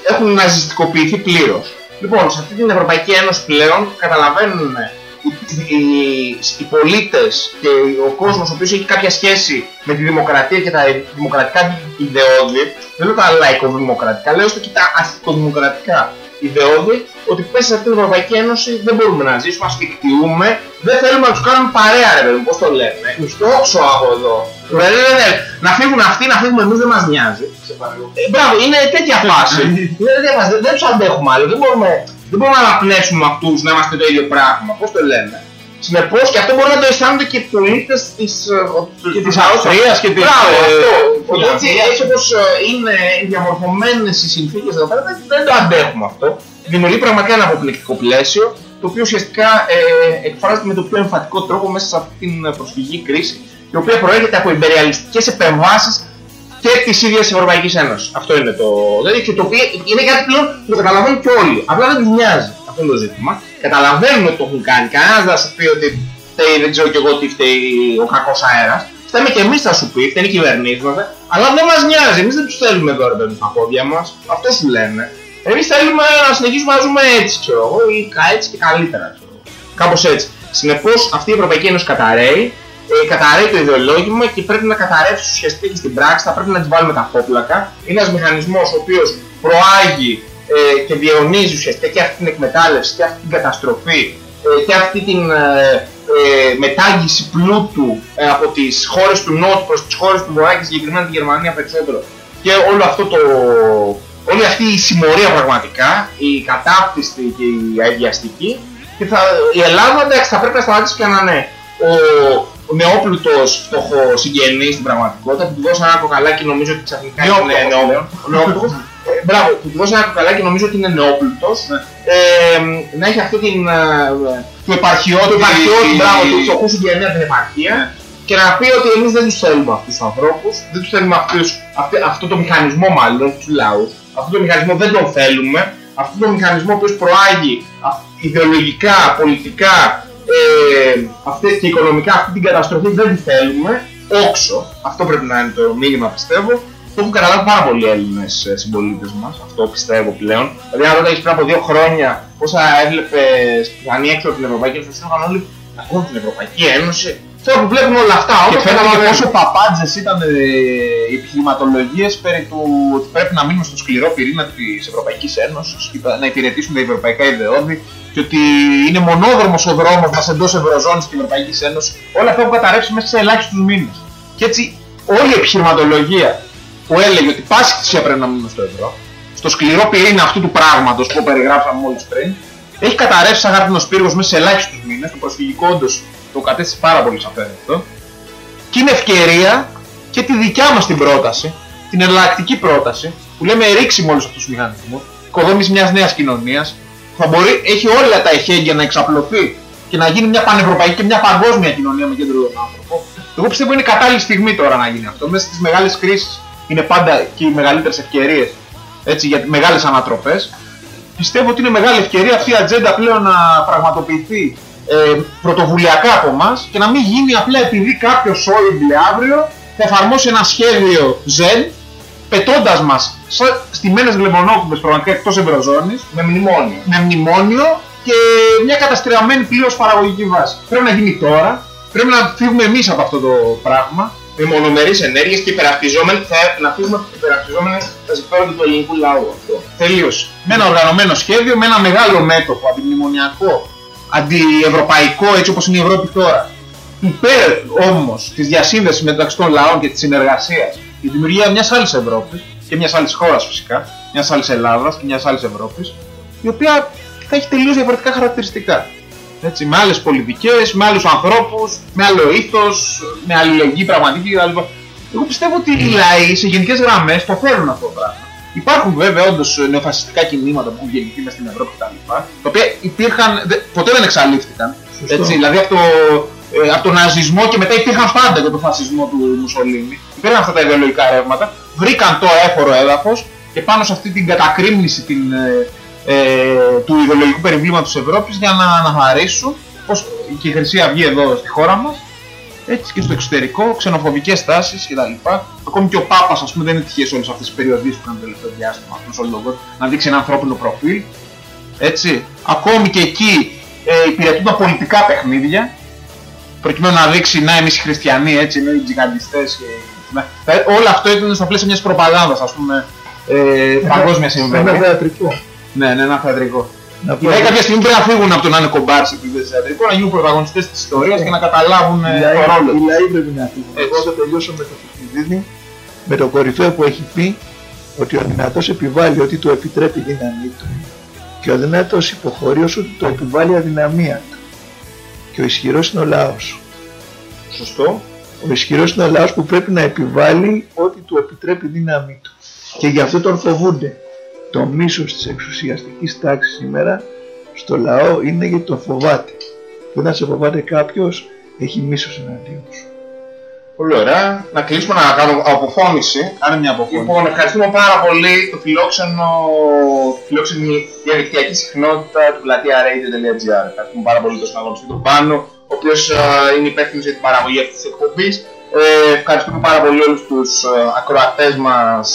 έχουν ναζιστικοποιηθεί πλήρως. Λοιπόν, σε αυτή την Ευρωπαϊκή Ένωση πλέον καταλαβαίνουν οι, οι, οι πολίτες και ο κόσμος ο οποίος έχει κάποια σχέση με τη δημοκρατία και τα δημοκρατικά ιδεώδη, δεν λέω τα λαϊκοδημοκρατικά, λέω στο και τα αστικοδημοκρατικά ιδεώδη, ότι πέσει σε αυτή την Ευρωπαϊκή Ένωση δεν μπορούμε να ζήσουμε, ασφικτιούμε, δεν θέλουμε να τους κάνουμε παρέα ρε παιδί μου, πώς το λένε, στόξω από εδώ. Δηλαδή, δεν θέλει. να φύγουν αυτοί, να φύγουμε εμείς δεν μας νοιάζει. Ε, μπράβο, είναι τέτοια φάση. είναι τέτοια φάση. Δεν, δεν τους αντέχουμε άλλο. Δεν μπορούμε, δεν μπορούμε να αναπνεύσουμε με αυτούς να είμαστε το ίδιο πράγμα. Πώς το λένε. Συνεπώς και αυτό μπορεί να το αισθάνονται και οι πολίτες της, ε, Και της Αυστρίας και της, Μπράβο, ε, αυτό. της Ότι έτσι, Ολλανδίας. έτσι όπως ε, είναι διαμορφωμένες οι συνθήκες εδώ πέρα, δεν, δεν το αντέχουμε αυτό. Δημιουργεί πραγματικά ένα αποπληκτικό πλαίσιο, το οποίο ουσιαστικά ε, εκφράζεται με τον πιο εμφατικό τρόπο μέσα σε αυτή την προσφυγική κρίση, η οποία προέρχεται από υπεριαλιστικές επεμβάσεις και της ίδιας της Ευρωπαϊκής Ένωσης. Αυτό είναι το. Δηλαδή και το οποίο είναι κάτι πλέον που το καταλαβαίνουν και όλοι. Απλά δεν τους νοιάζει αυτό είναι το ζήτημα. Καταλαβαίνουν ότι το έχουν κάνει. Κανένας δεν θα σου πει ότι φταίει, δεν ξέρω κι εγώ τι φταίει ο κακός αέρας. Φταίμε και εμείς θα σου πει, φταίνει οι κυβερνήσει μα, αλλά δεν μας νοιάζει. Εμείς δεν τους θέλουμε εδώ ρε παιδί στα πόδια μας. Αυτό σου λένε. Εμείς θέλουμε να συνεχίσουμε να ζούμε έτσι, ξέρω εγώ, ή κα- έτσι και καλύτερα, ξέρω εγώ. Κάπως έτσι. Συνεπώς αυτή η Ευρωπαϊκή Ένωση καταραίει, ε, καταραίει το ιδεολόγημα και πρέπει να καταρρεύσει ουσιαστικά και στην πράξη. Θα πρέπει να τη βάλουμε τα φόπλακα. Είναι ένας μηχανισμός ο οποίος προάγει ε, και διαιωνίζει ουσιαστικά και αυτή την εκμετάλλευση και αυτή την καταστροφή ε, και αυτή την ε, ε, μετάγγιση πλούτου ε, από τις χώρες του Νότου προς τις χώρες του Βορρά και συγκεκριμένα τη Γερμανία περισσότερο και όλο αυτό το, όλη αυτή η συμμορία πραγματικά, η κατάπτυστη και η αειδιαστική και θα, η Ελλάδα εντάξει, θα πρέπει να σταματήσει και να είναι ο, ο νεόπλουτος φτωχό συγγενής στην πραγματικότητα που του δώσαν ένα κοκαλάκι νομίζω ότι ξαφνικά είναι Νεόπλουτος νεόπλουτος. Νεόπλουτος. Ε, Μπράβο, που του δώσαν ένα κοκαλάκι νομίζω ότι είναι νεόπλουτος. Ε, να έχει αυτή την ε, Του επαρχιώτη. του επαρχιώτη, μπράβο, του φτωχού συγγενή από την επαρχία και να πει ότι εμείς δεν τους θέλουμε αυτούς τους ανθρώπους, δεν τους θέλουμε αυτούς, αυτή- αυτό το μηχανισμό μάλλον του λαού, αυτό το μηχανισμό δεν τον θέλουμε, αυτό το μηχανισμό που προάγει α- ιδεολογικά, πολιτικά ε, αυτή, και οικονομικά αυτή την καταστροφή δεν τη θέλουμε, όξο, αυτό πρέπει να είναι το μήνυμα πιστεύω, το έχουν καταλάβει πάρα πολλοί Έλληνες συμπολίτες μας. Αυτό πιστεύω πλέον. Δηλαδή, αν ρωτάει πριν από δύο χρόνια πόσα έβλεπε πιθανή έξω από την Ευρωπαϊκή Ένωση, σου είχαν όλοι να ακούν την Ευρωπαϊκή Ένωση. Τώρα που βλέπουν όλα αυτά, Και όπως φαίνεται και καταλαβαίνουν. πόσο παπάντζες ήταν ε, οι επιχειρηματολογίες περί του ότι πρέπει να μείνουμε στο σκληρό πυρήνα της Ευρωπαϊκής Ένωσης και να υπηρετήσουμε τα ευρωπαϊκά ιδεώδη και ότι είναι μονόδρομος ο δρόμος μας εντός Ευρωζώνης και Ευρωπαϊκής Ένωσης. Όλα αυτά έχουν καταρρεύσει μέσα σε ελάχιστους μήνες. Και έτσι όλη η επιχειρηματολογία που έλεγε ότι πάση θυσία πρέπει να μείνουμε στο ευρώ, στο σκληρό πυρήνα αυτού του πράγματος που περιγράψαμε μόλις πριν, έχει καταρρεύσει σαν χάρτινος πύργος μέσα σε ελάχιστους μήνες, το προσφυγικό όντως το κατέστησε πάρα πολύ σαφές αυτό, και είναι ευκαιρία και τη δικιά μας την πρόταση, την εναλλακτική πρόταση, που λέμε ρίξιμο όλους αυτούς τους μηχανισμούς, οικοδόμηση μιας νέας κοινωνίας, που θα μπορεί, έχει όλα τα εχέγγυα να εξαπλωθεί και να γίνει μια πανευρωπαϊκή και μια παγκόσμια κοινωνία με κέντρο τον άνθρωπο. Εγώ πιστεύω είναι κατάλληλη στιγμή τώρα να γίνει αυτό. Μέσα στις μεγάλες κρίσεις είναι πάντα και οι μεγαλύτερες ευκαιρίες έτσι, για μεγάλες ανατροπές. Πιστεύω ότι είναι μεγάλη ευκαιρία αυτή η ατζέντα πλέον να πραγματοποιηθεί ε, πρωτοβουλιακά από εμάς και να μην γίνει απλά επειδή κάποιος Σόιμπλε αύριο θα εφαρμόσει ένα σχέδιο Z πετώντας μας στιμένε γλεμονόκουμπε πραγματικά εκτός Ευρωζώνης με μνημόνιο. με μνημόνιο και μια καταστρεωμένη πλήρως παραγωγική βάση. Πρέπει να γίνει τώρα, πρέπει να φύγουμε εμείς από αυτό το πράγμα. Με μονομερείς ενέργειες και υπερασπιζόμενοι, θα να φύγουμε υπερασπιζόμενοι τα συμφέροντα του ελληνικού λαού. Αυτό. Τελείωσε. Με ένα οργανωμένο σχέδιο, με ένα μεγάλο μέτωπο αντιμνημονιακό, αντιευρωπαϊκό έτσι όπως είναι η Ευρώπη τώρα. Υπέρ όμως της διασύνδεσης μεταξύ των λαών και της συνεργασίας, η δημιουργία μιας άλλης Ευρώπης και μιας άλλης χώρας φυσικά, μιας άλλης Ελλάδας και μιας άλλης Ευρώπης, η οποία θα έχει τελείως διαφορετικά χαρακτηριστικά. Έτσι, με άλλες πολιτικές, με άλλους ανθρώπους, με άλλο ήθος, με αλληλεγγύη πραγματική κτλ. Εγώ πιστεύω ότι οι λαοί σε γενικές γραμμές το θέλουν αυτό το πράγμα. Υπάρχουν βέβαια όντως νεοφασιστικά κινήματα που έχουν γεννηθεί μέσα στην Ευρώπη κτλ. Τα οποία υπήρχαν, δε- ποτέ δεν εξαλείφθηκαν. Έτσι, δηλαδή από το, ε, από τον ναζισμό και μετά υπήρχαν πάντα για τον φασισμό του Μουσολίνη. Υπήρχαν αυτά τα ιδεολογικά ρεύματα. Βρήκαν το έφορο έδαφος και πάνω σε αυτή την κατακρίμνηση την, ε, ε, του ιδεολογικού περιβλήματος της Ευρώπης για να αναγαρίσουν πως και η Χρυσή Αυγή εδώ στη χώρα μας έτσι και στο εξωτερικό, ξενοφοβικές τάσεις κτλ. Ακόμη και ο Πάπας ας πούμε δεν είναι τυχαίο σε όλες αυτές τις περιοδίες που κάνουν το τελευταίο διάστημα αυτός σε όλο τον κόσμο, να δείξει ένα ανθρώπινο προφίλ. Έτσι. Ακόμη και εκεί ε, υπηρετούν τα πολιτικά παιχνίδια προκειμένου να δείξει να εμείς οι χριστιανοί έτσι, είναι οι τζιγαντιστές και... να- ε, όλο αυτό ήταν στα πλαίσια μιας προπαγάνδας ας πούμε ε, παγκόσμιας Ένα συμβαίνει. θεατρικό. Ναι, ναι, ένα θεατρικό. Να Οι πω, λαοί κάποια στιγμή πρέπει να φύγουν από το να είναι κομπάρσι επειδή δεν θεατρικό, να γίνουν πρωταγωνιστές της ιστορίας και να καταλάβουν ε, οι το λαοί- ρόλος οι τους. λαοί πρέπει να φύγουν. Έτσι. Εγώ θα τελειώσω με το Θουκυδίδη, με το κορυφαίο που έχει πει ότι ο δυνατός επιβάλλει ότι του επιτρέπει η δύναμή του και ο δυνατός υποχωρεί όσο του το επιβάλλει η αδυναμία του. Και ο ισχυρός είναι ο λαός. Σωστό. Ο ισχυρός είναι ο λαός που πρέπει να επιβάλλει ό,τι του επιτρέπει η δύναμή του. Και γι' αυτό τον φοβούνται. Το μίσος της εξουσιαστικής τάξης σήμερα στο λαό είναι γιατί τον φοβάται. Και όταν σε φοβάται κάποιος έχει μίσος εναντίον σου. Πολύ ωραία. Να κλείσουμε να κάνουμε αποφώνηση. Κάνε μια αποφώνηση. Λοιπόν, ευχαριστούμε πάρα πολύ το φιλόξενο, τη φιλόξενη διαδικτυακή συχνότητα του πλατεία radio.gr. Ευχαριστούμε πάρα πολύ τον συναγωνιστή του Πάνου, ο οποίος είναι υπεύθυνος για την παραγωγή αυτής της εκπομπής. Ε, ευχαριστούμε πάρα πολύ όλους τους ακροατές μας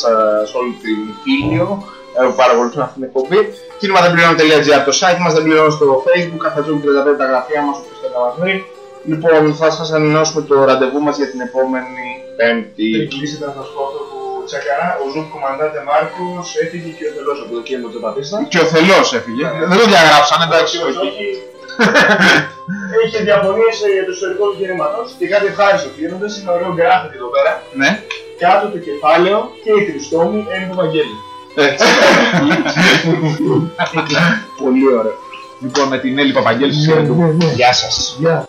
σε όλη την Φίλιο ε, που παρακολουθούν αυτή την εκπομπή. Κίνημα δεν πληρώνει.gr το site μας, δεν πληρώνει στο facebook, καθατζούν 35 τα γραφεία μας, όποιο θέλει να μα βρει. Λοιπόν, θα σας ανανεώσουμε το ραντεβού μας για την επόμενη Πέμπτη. Πριν κλείσετε να σας πω αυτό που τσακαρά, ο Ζουκ Κομμαντάτε Μάρκος έφυγε και ο Θελός από το κέντρο του Πατήστα. Και ο Θελός έφυγε. Δεν το διαγράψανε, εντάξει. όχι. Όχι, Είχε διαφωνίες ε, για το ιστορικό του κινήματος και κάτι ευχάριστο γίνοντας, είναι ωραίο γκράφιτι εδώ πέρα. Ναι. Κάτω το κεφάλαιο και η τριστόμη είναι του Βαγγέλη. Έτσι. Πολύ ωραίο. Λοιπόν, με την Έλλη Παπαγγέλη σας Ναι, χαιρετούμε. ναι, ναι. Γεια σας. Γεια.